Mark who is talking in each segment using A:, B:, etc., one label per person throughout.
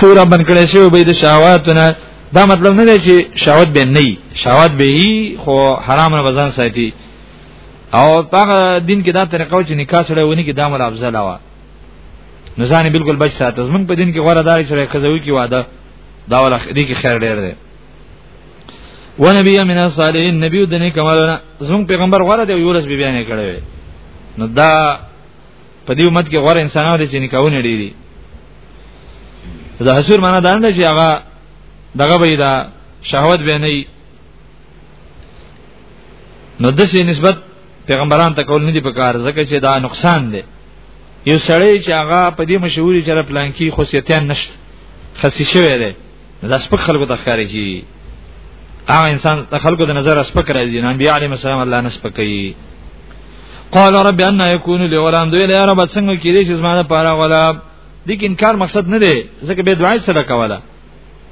A: سوره بن کړي شوی به د شهواتونه دا مطلب نه دی چې شهوت به نه وي شهوت به وي خو حرام نه بزن ساتي او هغه دین کې دا طریقه چې نکاح سره ونی کې دا مل افضل وا نو ځان بالکل بچ ساتي زمون په دین کې غوړه دار سره خزوي کې واده دا ول دې کې خیر ډیر دی و نبی من الصالحین نبی د نه کمالونه زمون پیغمبر غوړه دی یولس بی بیان کړي نو دا په دې امت کې غوړ انسانانو دي چې نکاحونه ډېری دا حسور معنا دا نه چې هغه دغه به دا شهوت به نه نو د شي نسبت پیغمبران ته کول نه دی پکار ځکه چې دا نقصان دی یو سړی چې هغه په دې مشهوري چر پلان کې خصيتيان نشته خصي شوی دی دا سپک خلکو ته ښکاري چې هغه انسان د خلکو د نظر سپک راځي نه بیا علی مسلم الله نه سپکې قال رب ان يكون لي ولام دوی له رب څنګه کې دې چې زمانه پاره ولا د کې انکار مقصد نه دی ځکه به دعای سره کوله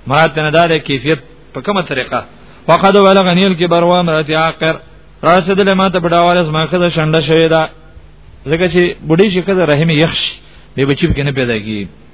A: مراد نه دار کیفیت په کومه طریقه وقد ولغنی الكبر وامرت عاقر راسد له ماته بډاواله زما خزه شنده شوی دا ځکه چې بډی شي خزه رحم یخش به بچی کې نه پیدا کی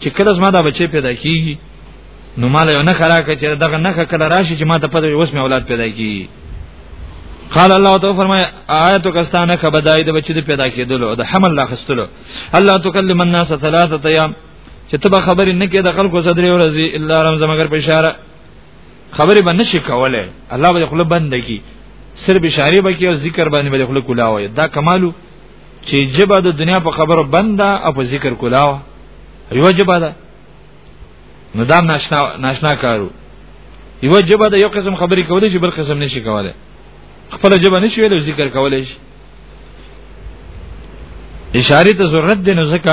A: چې کله زما دا بچي پیدا کیږي نو مال یو نه خرا کړ چې دغه نه کړه راشي چې ما ته پدې اوس مې اولاد پیدا کیږي قال الله تعالی فرمای آیت کستانه کبدای د بچی د پیدا کېدلو د حمل لا خستلو الله تکلم الناس ثلاثه ایام چې تبه خبرې نه کې د خلکو صدرې ورځي الا رمز مگر په اشاره خبرې باندې شي کوله الله به خپل بند کی سر بشاری به کې او ذکر باندې به خپل کولاوي دا کمالو چې جبا د دنیا په خبرو بنده او په ذکر کولاو یو جبا ده نو دا ناشنا ناشنا کارو یو جبا ده یو قسم خبرې کولې چې بل قسم نشي کولای خپل جبا نشي ویل ذکر کولای شي اشاره ته ضرورت دی نو ځکه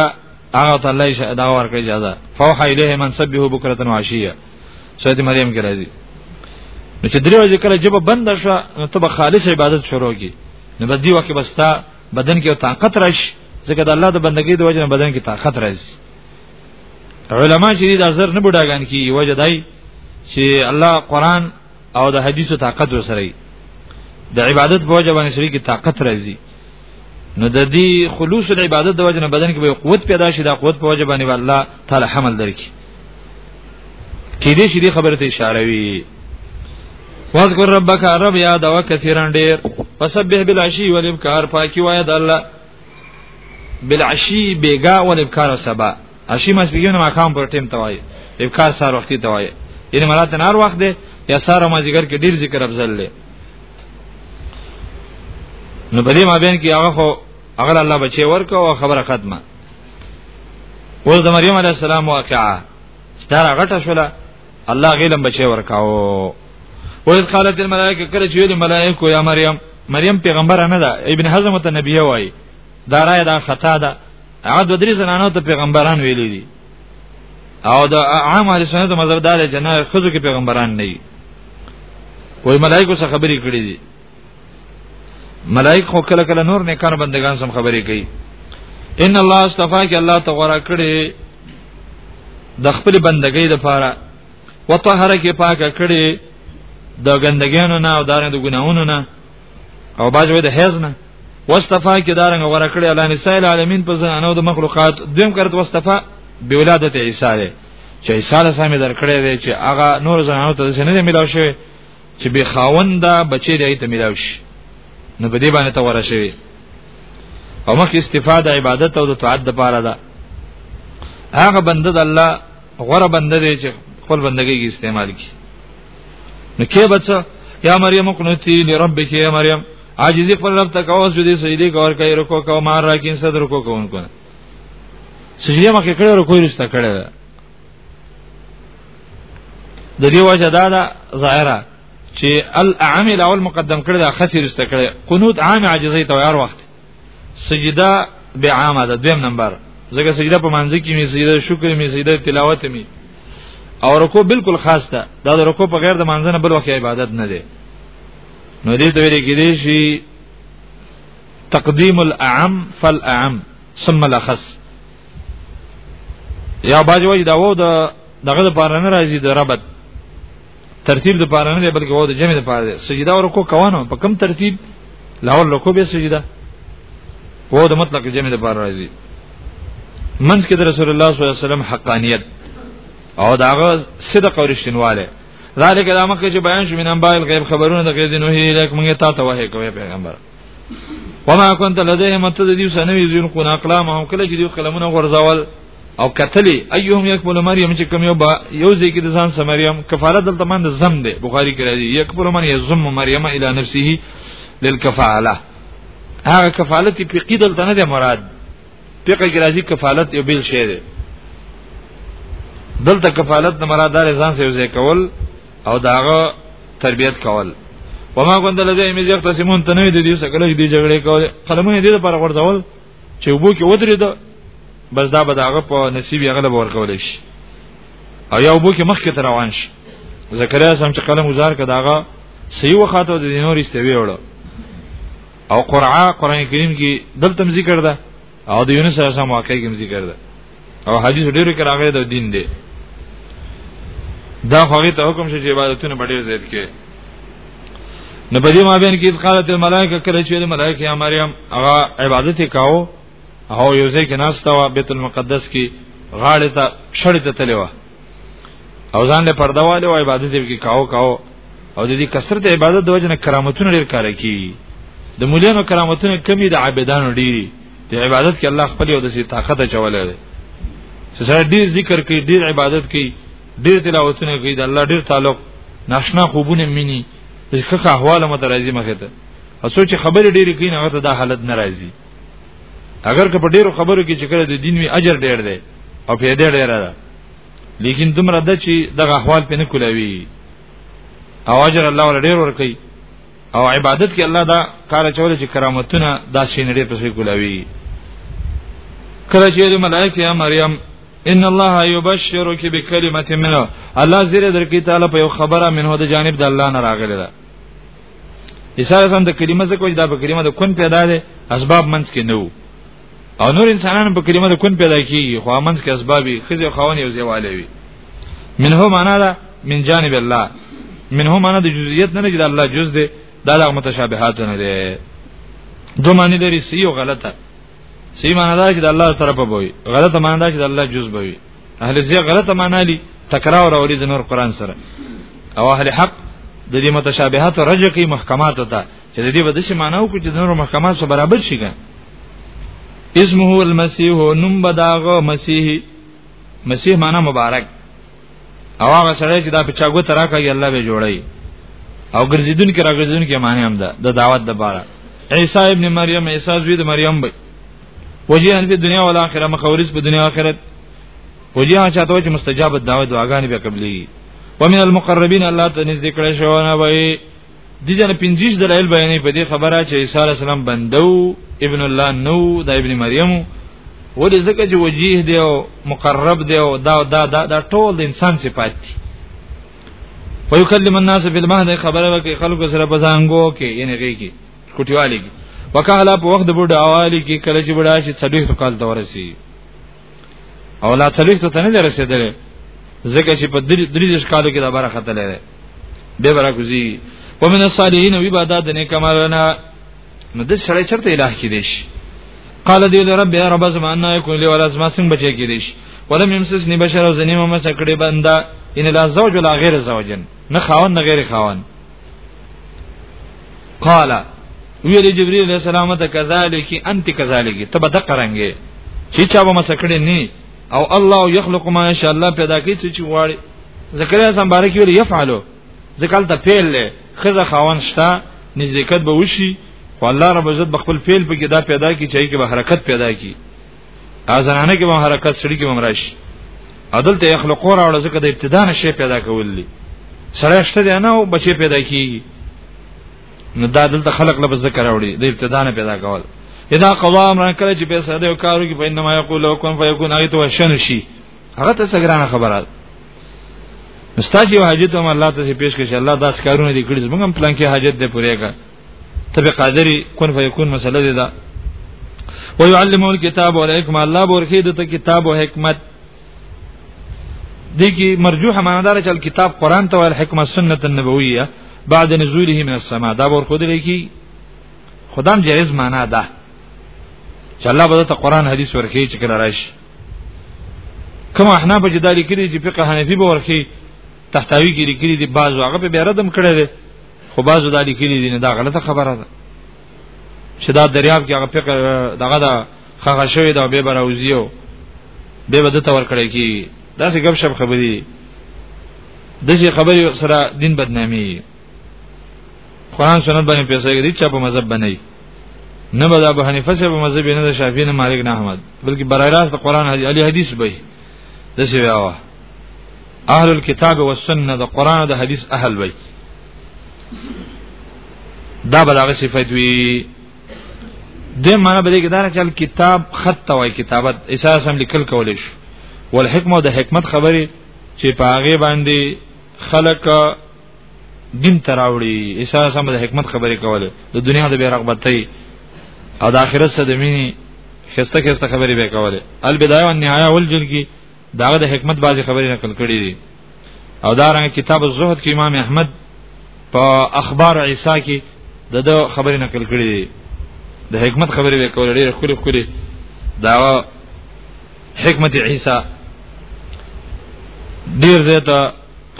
A: هغه ته الله یې دا ورکړي اجازه فوح الیه من سبحه بکره و عشیه سورۃ مریم کې راځي نو چې دریو ذکر جبه بند شو نو ته به خالص عبادت شروع کی نو بدی وخت بستا بدن کې طاقت راشي ځکه د الله د بندګۍ د وجه بدن کې طاقت راځي علما چې د ازر نه بډاګان کې وجه دای چې الله قران او د حدیثو طاقت وسره د عبادت په وجه باندې شریک طاقت راځي نو د دې خلوص د عبادت د وجه نه بدن کې به قوت پیدا شي د قوت په وجه باندې الله تعالی حمل درکې کې دې شې دې خبره ته اشاره وی واذکر ربک رب یاد او کثیرن ډیر فسبح بالعشی والابکار پاکی وای د الله بالعشی بیگا والابکار سبا عشی مس بیګن ما خام پر ټیم توای ابکار سار وختي توای یعنی مراد نار وخت دی یا سار ما ذکر کې ډیر ذکر افضل له نو په دې مابین کې هغه خو هغه الله بچي ورکو او خبره ختمه اوس د مریم علی السلام واقعا ستاره غټه شوله الله غیلم بچي ورکاو اوس قالت الملائکه کله چې ویل ملائکه یا مریم مریم پیغمبر نه ده ابن حزم ته نبی وای دا رائے دا خطا ده عاد بدري زنانو ته پیغمبران ویلي دي او دا عام اهل سنت مذهب دار جنا خزو کې پیغمبران نه وي وای ملائکه څخه خبرې کړې دي ملائک خو کله کله نور نه کار بندگان سم خبرې کوي ان الله استفا کې الله تغورا کړي د خپل بندګۍ د پاره وطهره کې پاکه کړي د ګندګانو نه او دارنګ د ګناونو نه او باج وې د حیز نه واستفا کې دارنګ غوړه کړی الله نسائل عالمین په زنانو د مخلوقات دویم کرت واستفا به ولادت عیسی دی چې عیسی له سمې درکړې دی چې هغه نور زنانو ته څه نه دی ملاو شوی چې به خاوند بچی دی ته ملاو شي نو په دې باندې ته ورشي او مخ استفاده عبادت او د طاعت د پاره ده هغه بنده د الله غره بنده دی چې خپل بندګۍ کې استعمال کی نو کې بچا یا مریم قنوتی لربک یا مریم عاجزی خپل رب ته کوس چې دې سجدي کور کوي رکو کو مار راکین صدر کو کوونکو سجدي مکه کړه رکو رستا کړه د دې وجه دا ده ظاهره چې الاعم الاول مقدم کړی دا خسر است کړی قنوت عام عاجزی ته هر وخت سجده به عامه ده دویم نمبر ځکه سجده په منځ کې می سجده شکر می سجده تلاوت می او رکوع بالکل خاص ده دا د رکوع په غیر د منځ نه بل وخت عبادت نه ده نو دې ته ویل کېږي چې تقدیم الاعم فالاعم ثم الاخص یا باج وای دا وو د دغه د پاره نه راځي د ربط ترتیب د پاره نه بلکې وو د جمع د پاره سجده ورکو کوانو په کم ترتیب لاور لکو به سجده وو د مطلق جمع د پاره راځي منځ کې د رسول الله صلی الله علیه وسلم حقانیت او داغه صدق او رښتینواله ذالک دا مکه چې بیان شو من انبایل غیب خبرونه د غیر دینه هی لک مونږه تا ته وه کوي پیغمبر وما كنت لديهم متددي سنوي ذين قن اقلامهم کله چې دی قلمونه غرزول او کتلی ايهم يقبل مريم چې کوم یو با یو ځای کې د ځان سره مریم کفاره دلته مان د زم ده بخاری کې راځي يقبل من يزم مریم الى نفسه للكفاله هغه کفالت په قید دلته نه ده مراد فقہ کې راځي کفالت یو بل شی ده دلته کفالت نه مراد دار ځان سره ځای کول او داغه تربيت کول وما كنت لديهم اذ يختصمون تنوي دي څه کله دي جګړه کول قلمونه دي لپاره ورځول چې وبو کې ودرې ده بس دا به داغه په نصیب یې غلب ورکول شي او یو بو کې مخ کې روان شي زکریا سم چې قلم وزار کړه داغه صحیح وخاته د نور استوي وړو او قرآن قرآن کریم کې دلته ذکر ده او د یونس علیه السلام واقعي کوم ذکر ده او حدیث ډیرو کې راغلی د دین دی دا خوږی ته حکم شي چې عبادتونه ډیر زیات کې نو په دې ما بین کې قالت الملائکه کله چې ملائکه یا مریم هغه عبادت کاو او یو ځای کې ناشته وا بیت المقدس کې غاړه ته شړې ته تلوا او ځان له پرده والے او عبادت دې کې کاو کاو او د دې کثرت عبادت د وجه نه کرامتونه ډېر کار کوي د مولانو کرامتونه کمی د عابدانو ډېری د عبادت کې الله خپل یو د سي طاقت چولې ده چې سره ډېر ذکر کوي ډېر عبادت کوي ډېر تلاوتونه کوي د الله ډېر تعلق ناشنا خوبونه مینی ځکه احوال مترازی مخه ته او سوچ خبرې ډېرې کوي نه ورته دا حالت ناراضي اگر که په ډیرو خبرو کې چې کړه د دین وی اجر ډیر دی او په دې ډیر ده لیکن دومره د چې دغه احوال په نه کولاوي او اجر الله ول ډیر ورکي او عبادت کې الله دا کار چول چې کرامتونه دا شین ډیر په کولاوي کله چې د ملائکه یا مریم ان الله یبشرک بکلمه منه الله زیره درکې تعالی په یو خبره منه د جانب د الله نه راغلی ده عیسی السلام د کلمه څخه کوی دا په کلمه د کون پیدا ده اسباب منځ کې نه وو او نور انسانانو په کلمه د کون پیدا کیږي خو منځ کې اسبابي خزه خوان یو ځواله وي منه معنا ده من جانب الله منه معنا د جزئیت نه نه د الله جز ده دا د متشابهات نه ده دوه معنی لري صحیح او غلطه سی معنا دا چې د الله طرف به وي غلطه معنا دا چې د الله جز به وي اهل زی غلطه معنا لي تکرار راولي د نور قران سره او اهل حق د دې متشابهات رجع کوي محکمات ته چې د دې به د شي معنا او چې د نور محکمات سره برابر شي ګان اسمه المسيح نوم بداغه مسیح مسیح معنا مبارک او هغه سره چې دا په چاغو ترا کوي الله به جوړي او ګرځیدون کې راګرځیدون کې معنی هم ده د دعوت د بارا عیسی ابن مریم عیسی زوی د مریم به وجیه په دنیا او آخرت مخورز په دنیا او آخرت وجیه چاته چې مستجاب دعوت دعاګانې به قبلي ومن المقربین الله ته نږدې کړی شو نه وای دي جن 25 دلایل بیانې په دې خبره چې عیسی علی السلام بندو ابن الله نو د ابن مریم ولې ځکه چې وجیه دی او مقرب دی او دا دا دا, دا ټول د انسان صفات دي ويكلم الناس في المهد خبره وکي خلکو سره بزانګو کې یعنی غي کې کوټیوالي کې وکاله په وخت بډا اوالي کې کله چې بډا شي څلوي کال ته ورسي او لا څلوي ته نه رسیدل ځکه چې په درې درې کالو کې دا برخه تللی به برا کوزي ومن الصالحین وی بعد د نیک عملنا نو د سړی چرته الہ کې دیش قال دی رب یا رب زمان نه کو له ولا زما سنگ بچی کې دیش ولم يمسس ني بشر او زنی مم سکړي بندا ان لا زوج ولا غیر زوجن نه خاون نه غیر خاون قال ویلی جبرئیل علیہ السلام ته کذالک انت کذالک تب دقرنګي چې چا به مسکړي نه او الله يخلق ما ان شاء الله پیدا کوي چې غواړي زکریا سم بارک ویل يفعلو ځکه ته پیل له خزه خاون شتا نزدېکت به وشي خو الله رب عزت بخپل فعل په کې دا پیدا کی چې کې به حرکت پیدا کی ازنانه کې به حرکت سړي کې به راشي عدل ته اخلاق اور اړه ځکه د ابتدا نشه پیدا کول دي سره شته نه او بچي پیدا کیږي نو دا دلته خلق لپاره ذکر راوړي د ابتدا نه پیدا کول اذا قضا امر کله چې پیسې د کارو کې په انما یقول لو کن فیکون هغه ته شنو شي هغه ته څنګه خبره ده مستاجی او حاجت هم الله ته پیش کړي الله دا کارونه دي کړی موږ هم پلان کې حاجت دې پوره کړ ته به قادری کن فیکون مسله دې ده ويعلمه الكتاب والحکمه الله ورکه د کتاب او حکمت دي کې مرجوح معنا دار چې کتاب قران ته ویل حکمت سنت النبويه بعد نزوله من السماء دا ور خود لري خدام جائز معنا ده چې الله به ته قران حدیث ورکړي چې کله راشي کوم احنا په جدالي کې چې فقه حنفي به ورکړي تحتوی کې لري دي بعضو هغه به رد هم کړی دي خو بعضو دالي کې دي نه دا غلطه خبره ده چې دا دریاب کې هغه فقر دغه دا خغه شوی دا به براوزیو به بده تور کړی کی دا څه غب شپ خبري دغه خبري سره دین بدنامي قران سنت باندې پیسې دي چې په مذهب باندې نه به د ابو حنیفه سره په مذهب نه د شافعی نه مالک نه احمد بلکې برای راست قران علی حدیث به د څه ویاوه اهل الكتاب والسنه د قران او د حدیث اهل وي دا به دغه صفت وي د معنا به کې دا چې کتاب خط توای کتابت اساس هم لیکل کول شي والحکمه د حکمت خبره چې په هغه باندې خلق دین تراوړي اساس هم د حکمت خبره کوله د دنیا د بیرغبتۍ او د آخرت سره د مینې خسته خسته خبرې به کوله البدايه والنهايه والجلګي داغه د حکمت بازي خبرې نقل کړې دي او دا رنګ کتاب الزهد کې امام احمد په اخبار عیسی کې د د خبرې نقل کړې دي د حکمت خبرې وکړې ډېر خوري خوري دا حکمت عیسی ډېر زیاته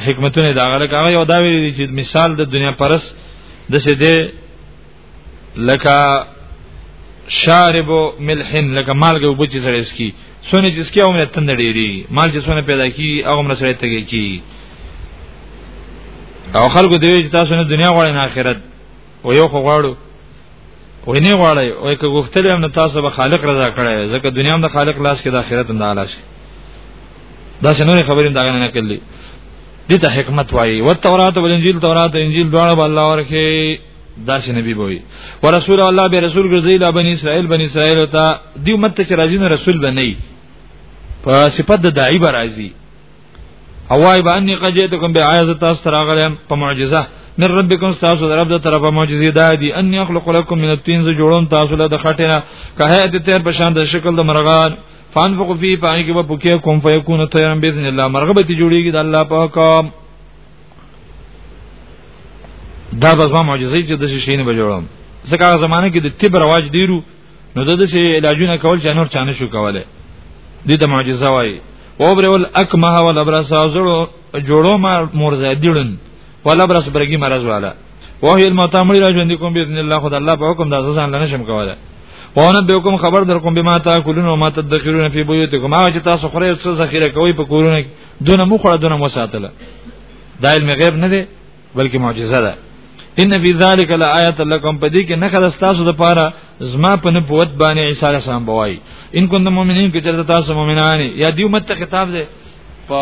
A: حکمتونه دا غره کاغه یو دا ویلي چې مثال د دنیا پرس د شه دې لکه شارب ملحن لکه مالګه وبچ سره اسکی سونه چې اسکی اومره تند ډیری مال چې سونه پیدا کی هغه مر سره تګی کی او خلکو دی چې تاسو نه دنیا غواړئ نه آخرت او یو خو غواړو وای نه غواړی او که غوښتل هم نه تاسو به خالق رضا کړی ځکه دنیا هم د خالق لاس کې د آخرت هم د اعلی شي دا څنګه خبرې دا نه کړلې دې ته حکمت وایي او تورات او انجیل تورات انجیل دواړه به الله ورکه دا چې نبی بوي ورسول الله به رسول ګرځي لا بني اسرائيل بني اسرائيل ته دی امت ته چې راځي نه رسول بنئ په صفت د داعي به راځي اوای به اني قجيتكم بعايزه تاسو تراغلم په معجزه من ربکم تاسو در رب د طرفه معجزې ده دي ان يخلق لكم من الطين ز جوړون تاسو له خټینه که هيئت تیر په شان د شکل د مرغان فانفقوا فيه پای کې به پکې کوم فیکون طيرا باذن الله مرغه به جوړیږي د الله په حکم دا به زما معجزه چې د شي نه بجوړم ځکه هغه زمانه کې د طب رواج دیرو نو د دې علاجونه کول چې نور چانه شو کوله دې د معجزه وای او برول اکمه ول ابرس ازړو جوړو ما مور زیدړن ول ابرس برګي مرز والا وهي المتامل را ژوند کوم باذن الله خدای الله په حکم د ځان لنه شم کوله پونه به کوم خبر در کوم به ما تا کولون او ما تدخرون فی بیوتکم هغه چې تاسو خوري څه ذخیره کوي په کورونه دونه مخړه دونه مساتله دا علم غیب نه دی بلکې معجزه ده ان فی ذلک لآیه لکم پدې کې نه خلاص تاسو د پاره زما په نبوت باندې عیسی علیه السلام بوای ان کوم مؤمنین کې چې تاسو مؤمنان یا دیو مت خطاب ده په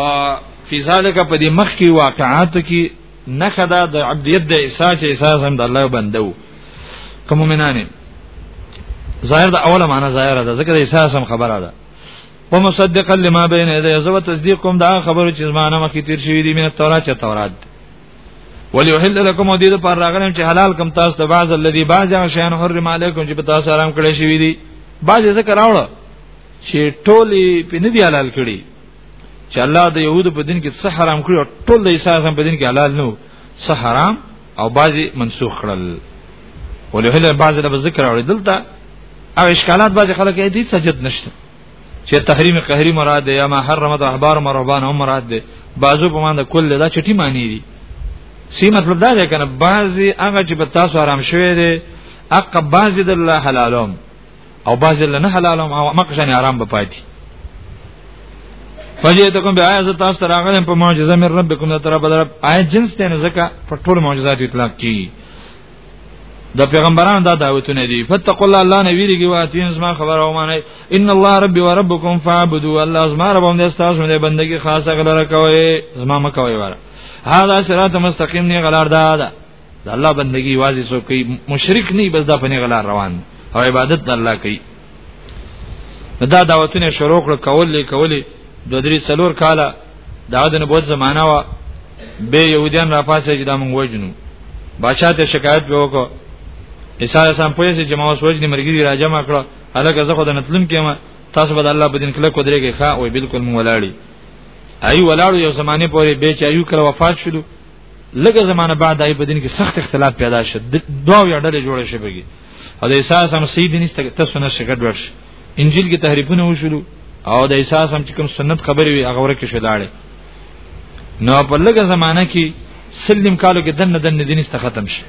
A: فی ذلک په دې مخ کې واقعات کې نه خدا د عبدیت د عیسی چې عیسی هم د الله بندو کوم مؤمنان ظاهر د اوله معنا ظاهر ده ځکه د عیسی هم خبره ده ومصدقا لما بين يدي زو تصدیق کوم دا خبرو چې زمانه مخکې تیر شوی دی مینه تورات چې تورات وليحل لكم دې د پر راغلم چې حلال کوم تاسو ته بعض الذي بعض شيان حرم عليكم چې په تاسو حرام کړی شوی دی بعض یې ذکر راوړ چې ټولې په نه دی حلال کړی چې الله د يهودو په دین کې څه حرام کړی ټول د عیسی په دین کې حلال نو څه حرام او بعضی منسوخ کړل ولهله بعضی له ذکر اوري دلته او اشکالات بعضی خلک یې دي سجد نشته چې تحریم قهری مراد دی یا ما حرمت احبار مرهبان هم مراد دی بعضو په معنی کل دا چټي معنی دي سی مطلب دا دی کنه بعضی هغه چې په تاسو آرام شوي دي اقا بعضی د الله حلالوم او باز له نه حلال او مقشن حرام به پاتې فجئتکم بیاات تاسو سره غلم په معجزه مې ربکم د طرف بدر آیت جنس ته نه زکه په ټول معجزات اطلاق کی د پیغمبرانو دا دعوتونه دي فتق الله الله نه ویریږي واتین زما خبر او معنی ان الله ربي وربكم فاعبدوا الله زما رب هم د تاسو نه بندگی خاصه غلره کوي زما مکوي وره هاذا صراط مستقیم نه غلار ده د الله بندگی واځي سو کوي مشرک نه بس دا پنی غلا روان او عبادت د الله کوي دا دعوتونه شروع کړ کول لې کولې د درې څلور کاله دا د نبوت زمانہ وا به يهوديان را پاسه چې دا مونږ وژنو بادشاہ ته شکایت به وکړو عیسی السلام په یسه جماع وسوج دي مرګي را جمع کړو هلکه زه خو د نتلم کېما تاسو به الله په دین کله کو درېږي ښا وای بالکل مو ولاړی ای ولاړو یو زمانه پورې به چایو کړه وفات شلو لږه زمانه بعد دای په دین کې سخت اختلاف پیدا شو دوا یو ډلې جوړې شوې بګي او د احساس هم سید نشته تاسو نه شګډ ورش انجیل کې تحریفونه وشول او د احساس هم چې کوم سنت خبرې وي هغه ورکه شو لاړې نو په لږه زمانہ کې سلم کالو کې دنه دنه دین است ختم شي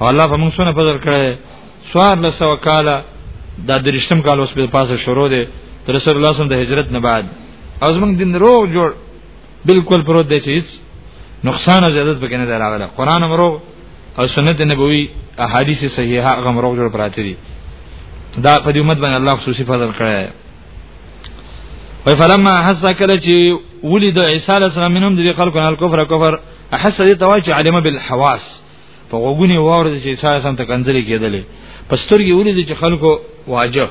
A: او الله په موږ سونه فضل کړي سوار له سو کاله دا درشتم کال اوس په پاسه شروع دي رسول الله صلی الله علیه وسلم د هجرت نه بعد ازمن دین روغ جوړ بالکل پروت دی چې نقصان او زیادت پکې نه دراغله قران امرو او سنت نبوي احادیث صحیحه هغه امرو جوړ پراته دي دا په دې امت باندې الله خصوصي فضل کړی وی فلما حس کله چې ولید عیسی علیه السلام منهم د خلکو نه کفر کفر حس دې توای چې علم بالحواس په غوګونی وورد چې سایه سم ته کنځلې کېدلې پسترګي ولید چې خلکو واجه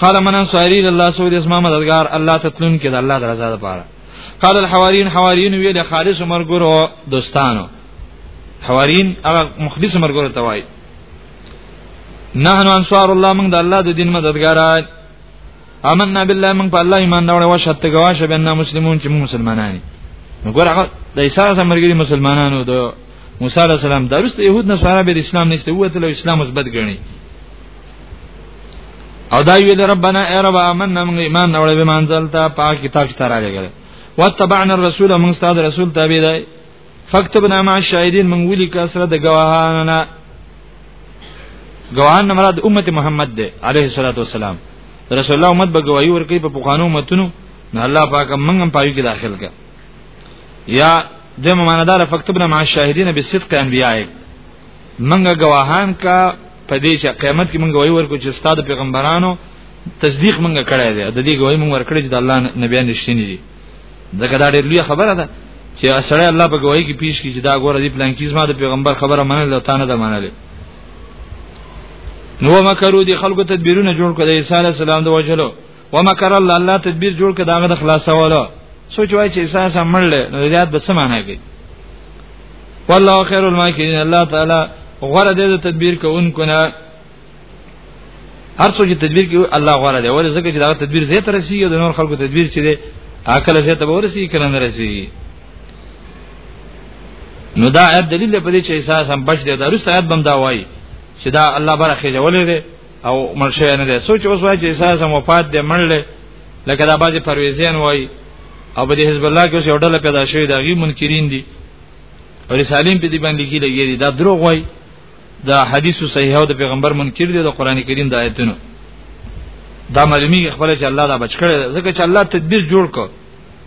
A: قال من انصاری الله سعود اسما مددگار الله تتلون کې د الله درزا لپاره قال الحوارین حوارین ویل خالص مرګرو دوستانو حوارین هغه مخلص مرګرو توای نحن انصار الله موږ د الله د دین مددګاران آمنا بالله من په الله ایمان راوړ او شت گواشه بنا مسلمون چې مسلمانان دي نو ګور هغه د عیسی سمرګری مسلمانانو د موسی علی السلام درسته يهود نه سره به اسلام نشته وته له اسلام مثبت ګڼي او دا ویل ربنا ای رب آمنا من ایمان راوړ به منزل ته پاک کتاب ستاره لګل وتبعنا الرسول من استاد رسول تابع دی فكتبنا مع الشاهدين من ولي كسر د گواهاننا گواهان مراد امه محمد ده عليه الصلاه والسلام رسول الله امت به گواہی ورکړي په پخوانو امتونو نه الله پاک موږ هم پایو کې داخل کا یا د مماندار فكتبنا مع الشاهدين بالصدق انبيائه موږ گواهان کا په دې چې قیامت کې موږ وایو ورکو چې استاد پیغمبرانو تصدیق موږ کړی دی د دې گواہی موږ ورکړی چې د الله نبیان رښتینی دي ځکه دا ډېر لوی خبره ده چې سړی الله په گواہی کې پیش کی چې دا ګوره دی پلان کیسه ما د پیغمبر خبره منل او تانه ده منل نو مکرو دي خلکو تدبیرونه جوړ کړي عیسی علی السلام د وجلو ومکر الله الله تدبیر جوړ کړي داغه د خلاصولو سوچ وای چې عیسی سم مړل نو یاد به سمانه کوي والله خیر الماکرین الله تعالی غره دې تدبیر کوونکو نه هر څو چې تدبیر کې الله غواړي دی ولې ځکه چې دا تدبیر زیات رسیږي د نور خلکو تدبیر چې دی عقل زیات به ورسیږي کله نه رسیږي نو دا آیت دلیل په دې چې احساس هم بچ دی دا رس آیت بم دا وایي چې دا الله برخه جوړې دی او مرشه نه دی سوچ اوس وایي چې احساس هم وفات دی مړل لکه دا بازي پرويزين وایي او په حزب الله کې یو ډله پیدا شوې دا غي منکرین دي او رسالین په دې باندې کې لګیږي دا دروغ وایي دا حدیث صحیح او د پیغمبر منکر دی د قران کریم د آیتونو دا معلومی خپل چې الله دا بچ کړي ځکه چې الله تدبیر جوړ کړ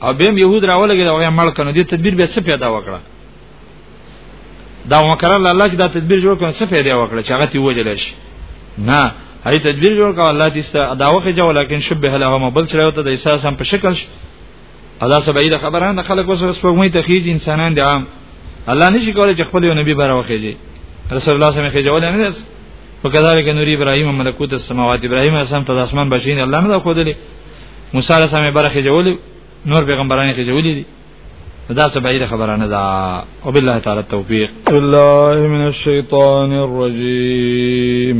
A: او بهم يهود راولګي دا وای مړ کنه دې تدبیر به څه پیدا وکړه دا وکړه الله چې دا تدبیر جوړ کړ څه پیدا وکړه چې هغه تی وجل شي نه هي تدبیر جوړ کړ الله دې دا وخت جو لکن شبه له هم بل چرایو ته د احساس هم په شکل شي ادا سبعی د خبره نه خلک وسره سپوږمۍ ته خېږي انسانان دي عام الله نشي کولای چې خپل یو نبی بره وخېږي رسول الله صلی الله علیه وسلم خېږي ولې نه وکذالک نور ابراهیم ملکوت السماوات ابراهیم اسلام ته د اسمان بچین الله نه خو دلی موسی علیه السلام برخه جوړ نور پیغمبران کې جوړ دي دا څه بعیده خبره نه ده او بالله تعالی التوفیق
B: بالله من الشیطان الرجیم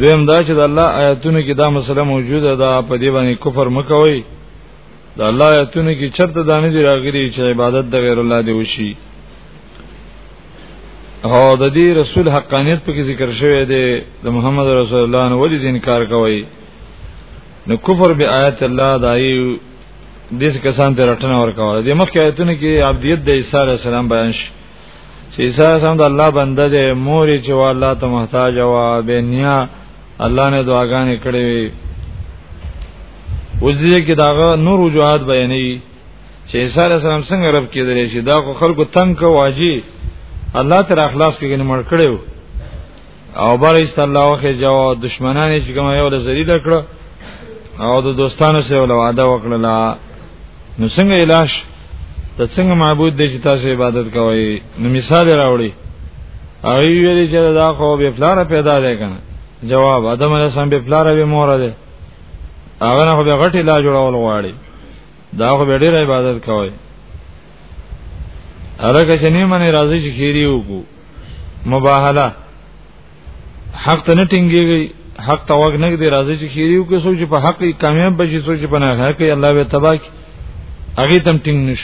B: دویم دا چې د الله آیاتونو کې دا مسله موجوده ده په دې باندې کفر مکوئ د الله آیاتونو کې چرته دانه دی راغلي چې عبادت د غیر الله دی وشي او د دې رسول حقانیت په کې ذکر شوی دی د محمد رسول الله نو ولې انکار کوي نو کفر به آیات الله دایي دیس کسان ته رټنه ورکوله د مخکې آیتونو کې عبدیت د عیسی علی السلام بیان شي چې عیسی سم د الله بنده دی مور چې والله ته محتاج او بنیا الله نه دعاګانې کړې وي اوس دې کې داغه نور وجوهات بیانې چې عیسی علیه السلام څنګه رب کېدلی شي دا خلکو تنگ کو واجی الله تر اخلاص کې نه مړ کړو او بل است الله او خې جو دشمنان چې کوم یو له ذلیل کړ او د دوستانو سره ول وعده وکړه نو څنګه علاج ته څنګه معبود دې چې تاسو عبادت کوئ نو مثال راوړي هغه ویلي چې دا خو به فلاره پیدا دی کنه جواب ادم علیه السلام به فلاره به مور ده هغه نه خو به غټي لا جوړول غواړي دا خو به ډیر عبادت کوي هغه چې نه منې راځي چې خيري وکړو مباهله حق ته نه ټینګيږي حق ته وګ نه دی راځي چې خيريو کې سوچ په حق کامیاب بشي سوچ په نه حق الله به تبا کی اغه تم ټینګ نش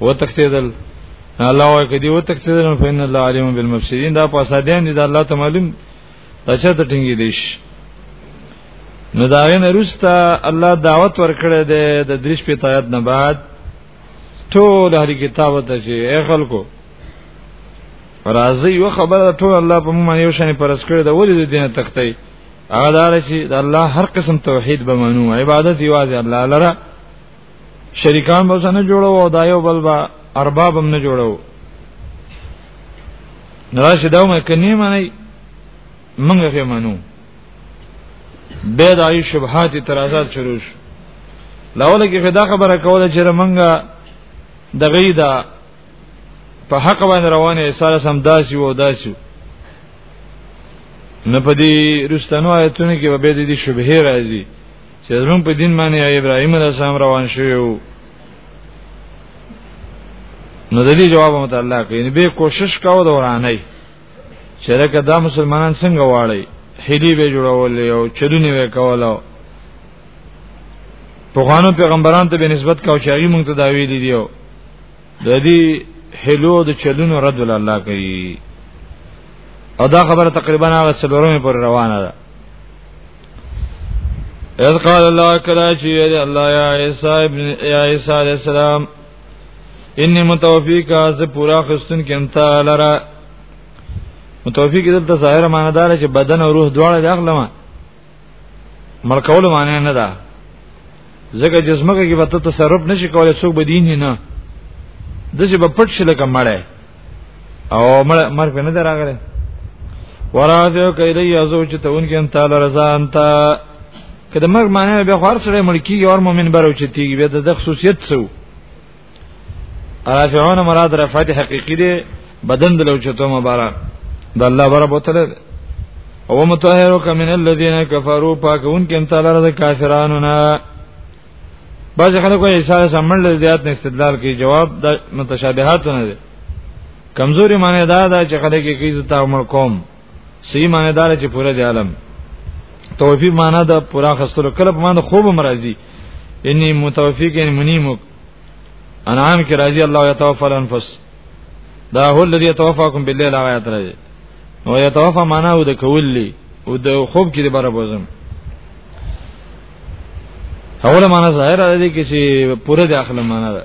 B: و تختیدل الله وای کدی و تختیدل فین الله علیم بالمفسدين دا پاسادین دي دا الله ته معلوم دا چې ته ټینګی دیش نو دا غن روستا الله دعوت ورکړی دی د دریش په تایید نه بعد ټول هر کتاب ته چې اے خلکو راځي یو خبره ټول الله په موږ یو شان پرس کړی دا ولې د دینه تختی هغه دار چې د الله هر قسم توحید به منو عبادت یوازې الله لره شریکان به څنګه جوړو او دایو بل با ارباب هم نه جوړو نراشه دا مې کني معنی موږ یې منو به د عی شبهات اعتراضات شروع شو لاول کې دا خبره کوله چې موږ د غیدا په حق باندې روانه ایصاله سم داسي وو داسي نه په دې رستنو آیتونه کې به د دې شبهه راځي چې زمون په دین باندې ابراهیم علیه السلام روان شوی وو نو د دې جواب متعلق یعنی به کوشش کاوه د ورانه چې لکه دا مسلمانان څنګه واړی هلی به جوړول او چرونه به کوله په غانو پیغمبران ته به نسبت کاو چې هغه مونږ ته دا ویلي دیو د دې حلو د چلونو رد الله کوي او دا خبره تقریبا هغه څلورمه پر روانه ده اذ قال الله کلا چې الله یا عیسی ابن یا عیسی علی السلام انی متوفیک از پورا خستون کې انت لرا متوفیک دلته ظاهر معنی دار چې بدن او روح دواړه داخله ملک کول معنی نه ده زګه جسمګه کې وته تصرف نشي کولای څوک بدین نه د چې په پټ شي لکه مړی او مړ مر په نه دراغله وراځو کایلی یزو چې تون کې انت لرزا انت کله مرګ معنی به خور سره ملکی یو مؤمن برو چې تیږي به د خصوصیت څو رافعون مراد رفعت حقيقي دي بدن دلو چتو مبارک د الله بر بوتل او متطهرو کمن الذين كفروا پاکون کم تعالی د کافرانو نه بعض خلکو اشاره سمړل له زیات نه استدلال کوي جواب د متشابهات نه دي کمزوري معنی دا ده چې خلک یې کوي زتا عمر کوم صحیح معنی دار چې پوره دی عالم توفی معنی دا پورا خستلو کله په معنی خوب مرضی انی متوفیق یعنی منیمک انعام کې راضی الله یتوفى الانفس دا هو الذي يتوفاكم بالليل آیات راځي نو یتوفا معنا و د کول لی او د خوب کې لپاره بوزم اوله معنا ظاهر ده کې چې پوره د اخله معنا ده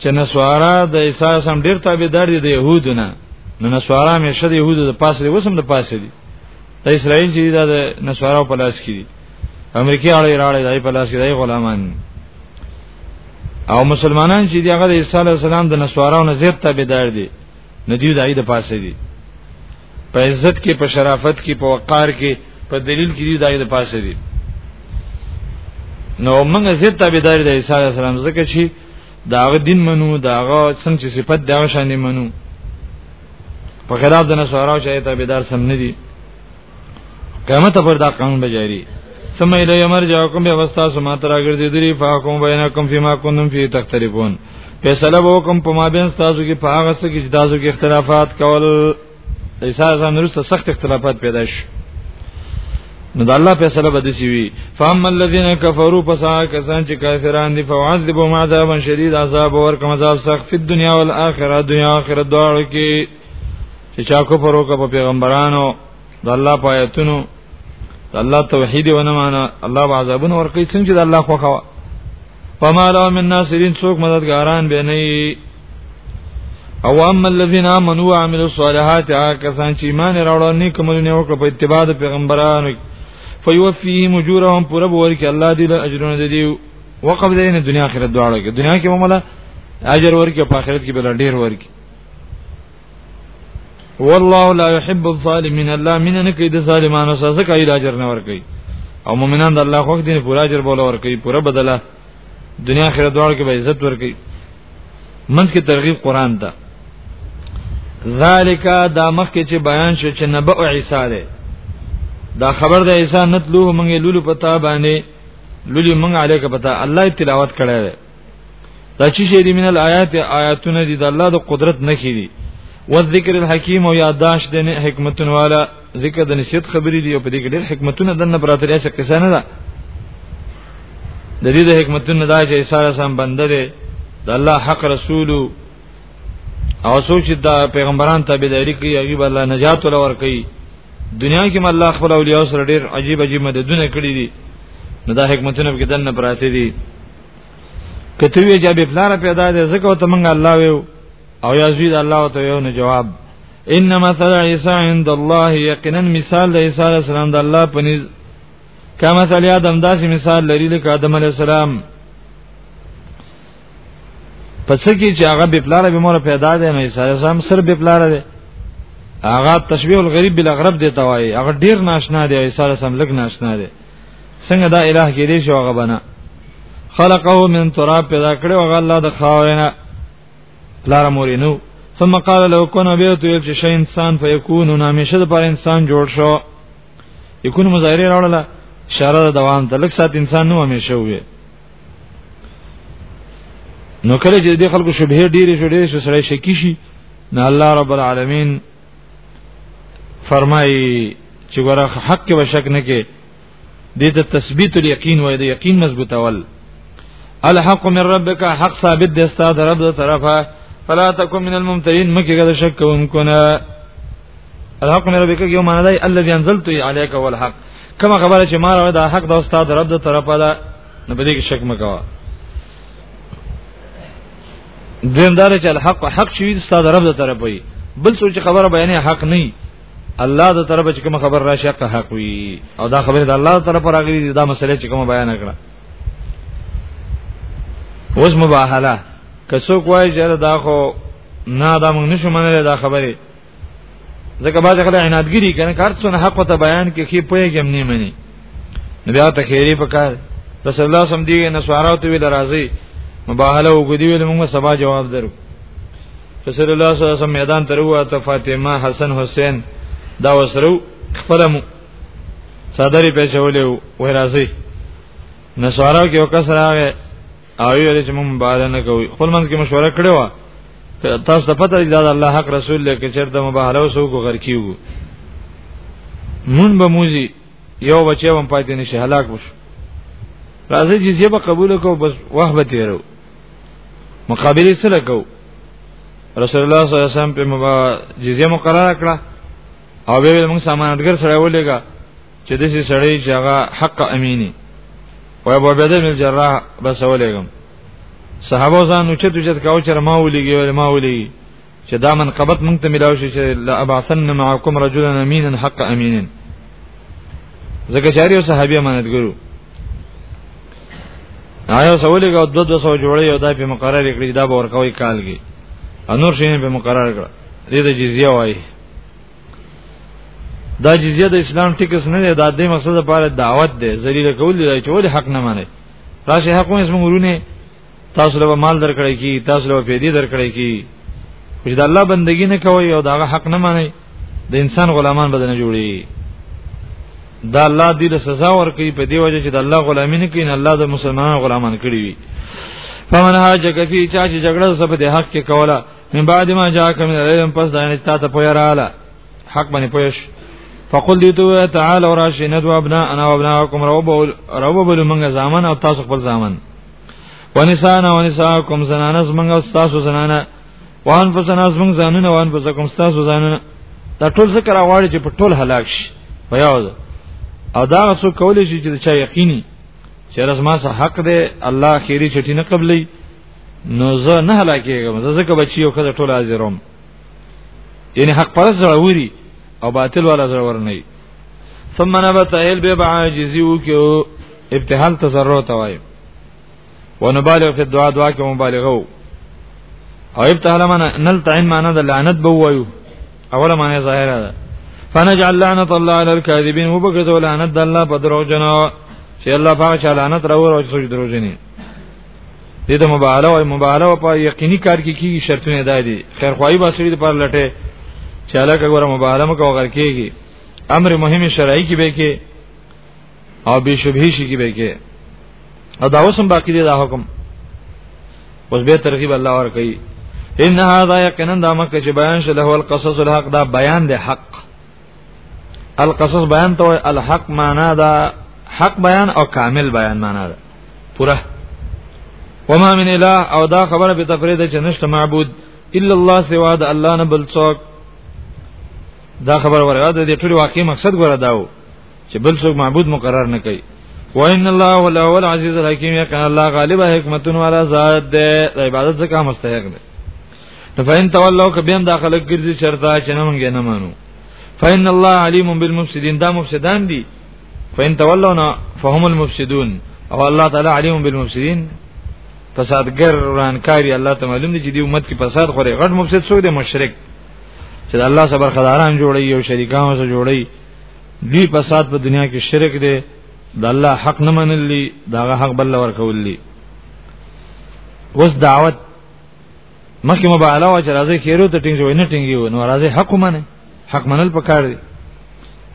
B: چې نسوارا د عیسی سم ډیر تابعدار دي د يهودو نه نو نسوارا مې شد يهودو د پاسه دي وسم د پاسه دي د اسرائیل چې دا د نسوارا په لاس کې دي امریکای اړې راړې دای په لاس کې دای غلامان او مسلمانان چې دی هغه د عیسی علی السلام د نسوارو نه زیات تابعدار دي نو دی دای د پاسه دي په عزت کې په شرافت کې په وقار کې په دلیل کې دی دای د پاسه دي نو موږ زیات تابعدار دي عیسی علی السلام ځکه چې دا هغه دین منو دا هغه څنګه چې صفت دا شان منو په خلاف د نصاراو چې ته بيدار سم نه دي قیامت پر دا قانون بجاری ثم الی مرجعکم بیا واستا سما تر اگردی دری فاکم بینکم فیما کنتم فی تختلفون فیصله وکم په ما بین تاسو کې په هغه څه کې تاسو کې اختلافات کول عیسی اعظم وروسته سخت اختلافات پیدا شو نو د الله فیصله به دسی وی فهم الذين كفروا فسا کسان چې کافران دي فعذبهم عذابا شديد عذاب اور کوم عذاب سخت په دنیا او آخرت دنیا او آخرت دواړو کې چې چا کو پرو کا په پیغمبرانو د الله پایتونو د الله توحید ونه معنا الله عذابونه ور کوي څنګه د الله خوخه فما له من ناصرین څوک مددګاران به نه او اما الذين امنوا وعملوا الصالحات کسان چې ایمان راوړل نیک عملونه وکړ په اتباع د پیغمبرانو فیوفیهم اجورهم پورا بور کې الله دې له اجرونه دې دی وقف دې نه دنیا آخرت دواړه کې دنیا کې مولا اجر ورکې په آخرت کې بل ډیر ورکې والله لا يحب الظالمين الله مين نه کوي د ظالمانو سره ځکه علاج نه ور کوي او مؤمنان د الله خوښ دي پورا اجر بوله ور کوي پورا بدله دنیا آخرت دواړو کې به عزت ور کوي منځ کې ترغیب قران ته ذالک دا مخ کې چې بیان شو چې نبأ عیسی ده دا خبر د عیسی نتلو مونږه لولو پتا باندې لولي مونږه علیک پتا الله تلاوت کړی دا چې شی دی من الآیات آیاتونه دي د الله د قدرت نه کیږي و ذکر الحکیم او یادداشت د حکمتون والا ذکر د نشیت خبرې دی او په دې کې ډېر حکمتونه دنه براته لري چې قصه نه ده د دې د حکمتونو دا چې اشاره سم بنده دی د الله حق رسول او سوچ دا پیغمبران تابعداري کوي هغه به الله نجات ولور کوي دنیا کې مله الله خپل اولیاء سره ډېر عجیب عجیب مددونه کړی دي نو دا حکمتونه به دنه پراته دي کته وی چې به پلار پیدا دې زکه ته مونږ الله ویو او یا زید الله ته یو نه جواب ان مثل عیسی عند الله یقینا مثال د عیسی علی السلام د الله پنیز کما مثل آدم داسې مثال لري لکه آدم علی السلام پس کی چې هغه به پلار به مور پیدا دی نو عیسی علی السلام سر به پلار دی هغه تشبیه الغریب بالاغرب دی توای هغه ډیر ناشنا دی عیسی علی السلام لګ ناشنا دی څنګه دا الہ کې دې شو هغه بنا خلقه من تراب پیدا کړو هغه الله د خاورینه لار مورینو ثم قال لو كن بيت يل چې شي انسان فيكون نامشه د پر انسان جوړ شو يكون مظاهره راوړله اشاره د دوام ته لک سات انسان نو همیشه وي نو کله چې د خلکو شبهه ډیره شو ډیره سره شکی شي نه الله رب العالمین فرمایي چې ګوره حق کې وشک نه کې دې ته تثبیت الیقین وای د یقین مضبوطول الحق من ربک حق ثابت دې ستاسو رب تر طرفه فلا تکم من الممترین مکه غد شک کوونکو نه الحق مې ربک یو معنی دی الذي انزلت عليك والحق کما خبره چې ما را دا حق د استاد رب د طرفه ده نو بده کې شک مکوا دین دار چې الحق حق شوی ستاسو رب د طرف وي بل څه چې خبره بیانې حق نه الله د طرف چې کوم خبر راشي حق حق وي او دا خبره د الله د طرف راغلي دا مسله چې کوم بیان کړه اوس مباهله که څوک وایي چې دا خو نه دا موږ نشو منلی دا خبره ځکه باز خلک عنادګری کنه کار څونه حق ته بیان کې خې پويګم نه مني نو بیا ته خیری پکار رسول الله سم دی نه سوارو ته ویل راځي مباهله وګدی ویل موږ سبا جواب درو رسول الله صلی الله علیه وسلم میدان ته وروه ته فاطمه حسن حسین دا وسرو خپلم صدرې پېښولې و راځي نسوارو کې وکسره او یې چې مونږ باندې نه کوي خپل منځ کې مشوره کړې و تاسو ته پته دی دا الله حق رسول له کې چرته مباهله وسو کو غر کیو مون به موزي یو بچي هم پاتې نشي هلاک وشو راځي جزیه به قبول کو بس واه به تیرو مقابله سره کو رسول الله صلی الله علیه وسلم په جزیه مقرره کړه او به موږ سامانتګر سره ولېګا چې د سې سړی چې هغه حق امینی او ابو عبیده بن جراح بس ولېګم صحابه ځان اوچت اوچت کاو چې ما ولېږي ول ما ولېږي چې دا من قبط مونږ ته ملاو شي چې لا ابعثن معکم رجلا امینا حق امینن زکه چاري او صحابي امانت ګرو آیا سوالې کو دو دو سو جوړې او دا په مقرر کړی دا به ورکوي کال کې انور شینه په مقرر کړ دې د جزیه وایي دا جزیه د اسلام ټیکس نه دی دا د مقصد لپاره دعوت دی ذلیل کول دی چې ول حق نه مانی راشه حق مې زموږ ورونه تاسو له مال درکړی کی تاسو له پیدې درکړی کی چې د الله بندگی نه کوي او دا حق نه مانی د انسان غلامان بدنه جوړي دا الله دې له سزا ورکړي په دی وجه چې د الله غلامی نه کوي نه الله د مسلمانانو غلامان کړی وي فمن هاجک فی چا چې جګړه سبب د حق کې کوله من بعد ما جاءك من العلم پس دا نه تا ته پوهه رااله حق باندې پوهش فقل دي تو تعال اور شهد وابنا انا وابناكم رب رب بل منګه زامن او تاسو خپل زامن ونسانا ونساكم زنانه زمنګ او تاسو زنانه وان په سنا زمنګ زنانه وان په زکم تاسو زنانه دا ټول ذکر اواړي چې په ټول هلاک شي ویاوځه او دا څو کولې شي چې چا یقیني چې رسما حق ده الله خيري چټي نه قبلي نو زه نه هلاکیږم زه زکه بچیو خزه ټول حاضروم یعنی حق پر زړه وری او باطل والا زړه ور نه ثم نبت ایل به عاجزی وکيو ابتحال تسرو توای ونبالغ فی الدعاء دعا کې مبالغه او ابتحال من نلت عین معنا د لعنت بو وایو اوله معنی ظاهره ده فنجعل لعنت الله علی الكاذبین وبکذ لعنت الله په دروغ جنو چې الله پاک لعنت راوړي او څوک دروغ جنې دې د مبالغه او مبالغه په یقیني کار کې کیږي شرطونه ادا دي خیر خوایي باسري د پر لټه چې علاقه ګوره مبالغه مکو غر کېږي امر مهم شرعي کې به کې او به شبهه شي کې به کې او دا اوسم باقی دی دا حکم اوس به ترغیب الله ور کوي ان هذا یقینا دا مکه چې بیان شله القصص الحق دا بیان دی حق القصص بیان ته الحق معنا دا حق بیان او کامل بیان معنا دا پورا وما من اله او دا خبره به تفرید چې نشته معبود الا الله سوا د الله نه بل څوک دا خبر ورغه د دې ټول واقعي مقصد ګره داو چې بل څوک معبود مقرر نه کړي وان الله هو الاول العزیز الحکیم یقین الله غالب حکمتون والا ذات دی عبادت ځکه مستحق دی فین تولوا کبیم داخله ګرځي چرته چې نه مونږ نه مانو فین الله علیم بالمفسدین دا مفسدان دي فین تولونا فهم المفسدون او الله تعالی علیم بالمفسدین فسادګر ورانکاری الله تعالی معلوم دي چې دی امت کې فساد خوري غټ مفسد څوک دی مشرک چې الله صبر خداران جوړي او شریکان سره جوړي دی فساد په دنیا کې شرک دی د الله حق نه منلی دا حق بل ور کولی وس دعوت مخکې مباله وا چې راځي خیرو ته ټینګ شوی نه ټینګي و نو راځي حق منه حق منل پکار دی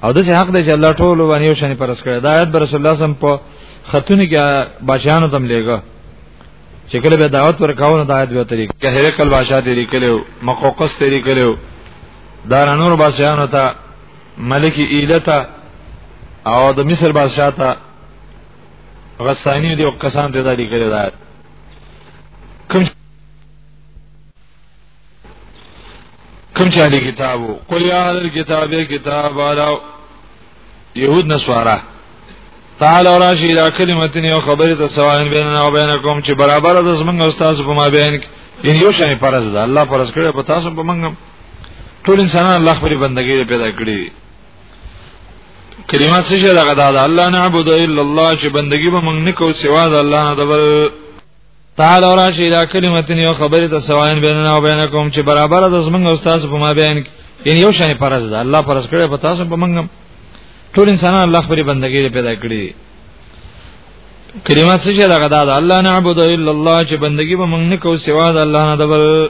B: او د حق دی چې الله ټول باندې یو شان پرس کړی دا آیت رسول الله سم په خاتون کې باشانو تم لګا چې کله به دعوت ورکاو نو دا آیت به طریقې کې هر کله باشا دې لیکلو مقوقس دې لیکلو دا نور باشانو ته ملک ایلتا او د مصر بادشاہ ته غسانی دی او کسان ته دا لیکل دا کوم کوم چې علي کتابو قل یا اهل الكتاب کتاب علاو يهود نسوارا تعالی راشي دا کلمتین یو خبره ته سواین بیننا او بینکم چې برابر د زمنګ استاد په ما بین ان یو شی فرض ده الله فرض کړی په تاسو په منګم ټول انسانان الله خپل بندګی پیدا کړی کلمه څه شي دغه دا الله نعبد الا الله چې بندگی به موږ نه کوو سوا د الله نه دبل تعالی را شي دا کلمه تن یو خبره ته سواین بیننا او بینکم چې برابر د زمنګ استاد په ما بیان یعنی یو شان فرض ده الله فرض کړی په تاسو په منګم ټول انسانان الله خپل بندگی پیدا کړی کلمه څه شي دغه دا الله نعبد الا الله چې بندگی به موږ نه کوو سوا د الله نه دبل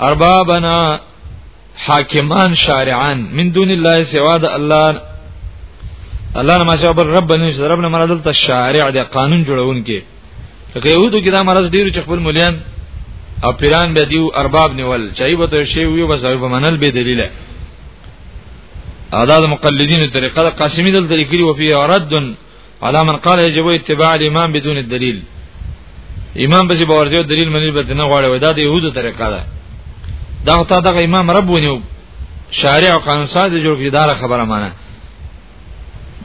B: اربابنا حاکمان شارعان من دون الله سوا د الله الله ما شاء بل رب نه رب نه مراد ته شارع د قانون جوړون کې لکه یهودو کې دا مرز ډیر چې خپل مليان او پیران به دیو ارباب نیول چای به ته شی وي بس او منل به دلیل ادا د مقلدین طریقه قاسمی دل طریقې وفي رد علا من قال یجب اتباع الامام بدون الدلیل امام به باورځو دلیل منل به نه غواړي ودا د يهودو طریقه ده دا ته دغه امام رب ونیو شارع او قانون ساز جوړ کړي دا خبره مانه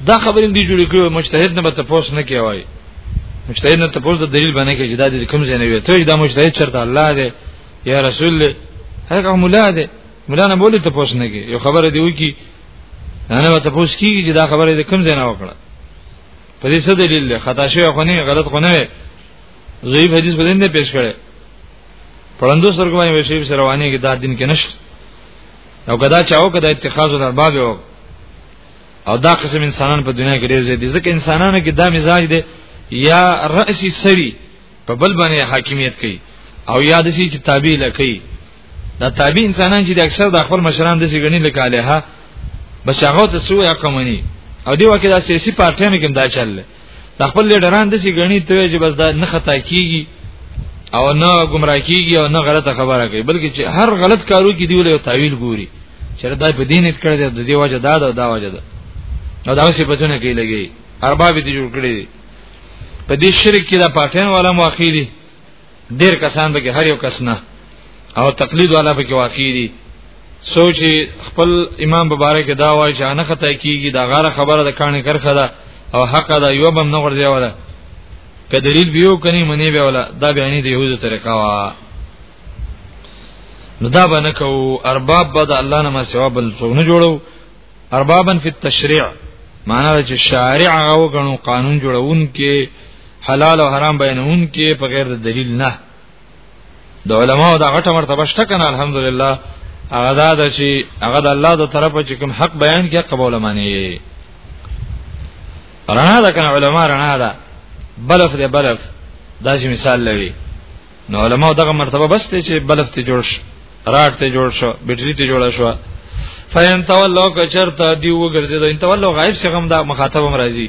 B: دا خبرې دی جوړ کړو مجتهد نه به تاسو نه کوي مجتهد نه تاسو د دلیل باندې کې جدا دي کوم ځای نه وي ته دا مجتهد چرته الله دی یا رسول هغه مولا دی مولا نه بولی ته پوښتنه کې یو خبره دی وکی نه وته پوښت کیږي چې دا خبره د کوم ځای نه وکړه په دې څه دلیل دی خطا شوی خو نه غلط خو نه وي ضعیف حدیث په دې نه پیش کړي پرندو سره کومه وشي سره وانی کې دا دین کې نشته او کدا چاو کدا اتخاذ الارباب او او دا قسم انسانان په دنیا کې ډېر زیات دي ځکه انسانانو کې دا مزاج دی یا رأسی سری په بل باندې حاکمیت کوي او یاد شي چې تابع لکې دا تابع انسانان چې د اکثر د خپل مشران د سیګنی لکه الها بچاغو ته سو یا کومني او دی وکه دا سیاسي پارټیانو کې دا چل د خپل لیډران د سیګنی ته چې بس دا نه خطا کیږي او نه گمراه کیږي او نه غلطه خبره کوي بلکې چې هر غلط کارو کې دی ولې تعویل ګوري چې دا په دین ات کړی د دې وجه دا دا وجه دا نو دا څه پتونه کوي لګي ارباب دې جوړ کړی په دې شرک کې دا پټین والا واقع دي
A: ډیر کسان به هر یو کس نه او تقلید والا به واقع دي سوچ خپل امام مبارک دا وایي چې انا خطا کیږي دا غاره خبره د کانه کرخه ده او حق ده یو بم نه ورځي ولا که دلیل بیو کني منی به ولا دا بیانې د یهودو طریقه وا نو دا باندې کو ارباب بد الله نه ما سوا بل څو نه جوړو اربابا فی التشریع معنا چې شارع او غنو قانون جوړون کې حلال او حرام بیانون کې په غیر د دلیل نه د علماو دا غټه مرتبه شته کنه الحمدلله هغه دا د چې هغه د الله د طرفه چې کوم حق بیان کې قبول معنی رڼا ده کنه علما رڼا ده بلف دې بلف دا چې مثال لوي نو علماء دغه مرتبه بس ته چې بلف ته جوړ شو راټ ته جوړ شو بیټری ته جوړ شو فین تولو کچرتا دی وګرځید ان تولو غایب څخه هم دا مخاطب هم راځي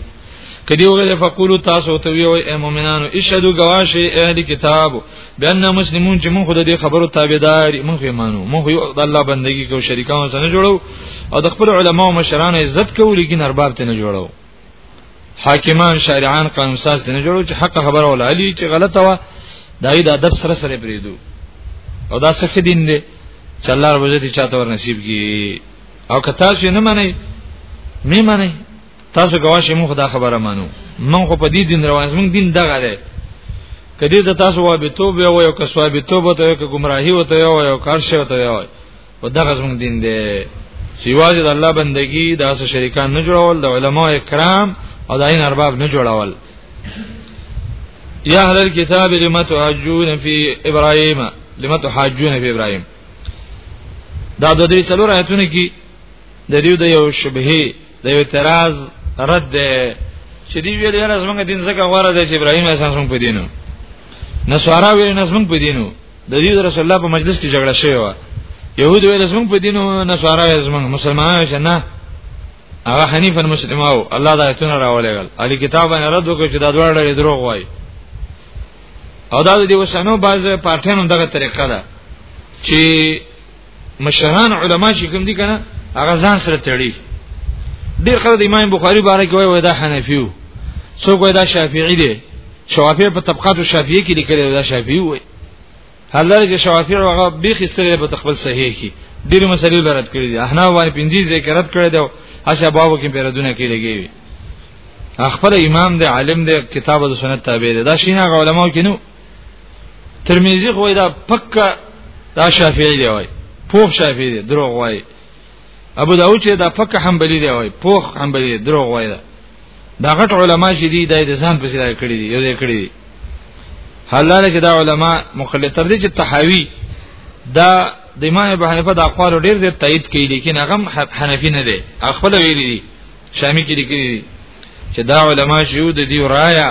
A: کدی وګړي فقولو تاسو ته وی وای مؤمنانو اشهدو گواشه اهل کتاب بان مسلمون چې موږ د دې خبرو تابعداري موږ یې مانو موږ یو د الله بندگی کو شریکانو سره جوړو او د خپل علما او مشرانو عزت کوو لیکن ارباب ته نه جوړو حاکمان شارعان قانون ساز دي نه جوړو چې حق خبره ولا علي چې غلطه وا دای د ادب سره سره پریدو او دا څه دین دی چې الله رب عزت چاته ور نصیب کی او که تاسو نه منئ می منئ تاسو گواشه مون خدا خبره مانو من خو په دې دین روان زمون دین دغه دی کدی د تاسو وابه توبه او یو کسوابه توبه ته یو که گمراهی وته یو یو کار شوی ته یو او دغه زموږ دین دی چې واجب د الله بندگی د اس شریکان نه جوړول د علما کرام او د عین ارباب نه جوړول یا اهل الكتاب لما تحجون فی ابراهیم لما تحجون فی ابراهیم دا د دې څلور آیتونه کې د دې د یو شبهه د یو اعتراض رد ده چې دی ویل یاره زمونږ دین زکه غواره دی چې ابراهیم اساس مونږ په دینو نسوارا ویل نس مونږ په دینو د دې رسول الله په مجلس کې جګړه شوې و يهود ویل زمون په دینو نصارا زمون مسلمانانو چې نه هغه حنیف مسلم او الله دا ایتونه راولېګل علي کتاب باندې رد وکړي چې دا دوړ لري دروغ وای او دا د وسنو باز پارټینو دغه طریقه ده چې مشران علما چې کوم دي کنه هغه ځان سره تړي ډیر خلک د امام بخاری باره کې وایي دا حنفیو څوک وایي دا شافعي دی شوافی په طبقات شافعی کې لیکل دا شافعي وایي حلره چې شوافی هغه به خستره په تخبل صحیح کی ډیر مسلې لرت کړی دي احنا باندې پنځه ذکرت کړی دی اشه بابو کې پیرادونه کې لګي خپل امام دی عالم دی کتاب او سنت تابع دی دا شینه علماء کې نو ترمذی خو دا پکا دا شافعی دی وای پوخ شافعی دی دروغ وای ابو داود چې دا پکا حنبلی دی وای پوخ حنبلی دی دروغ وای دا دا غټ علما چې دی د ځان په سره کړی دی یو ځای کړی دی حلاله چې دا علما مخلد تر دې چې تحاوی دا د امام ابو حنیفه د اقوال ډیر زیات تایید کړي لیکن هغه حنفی نه دی خپل ویلي دي شامی کې لیکلي دي چې دا علما شیو د دې رایا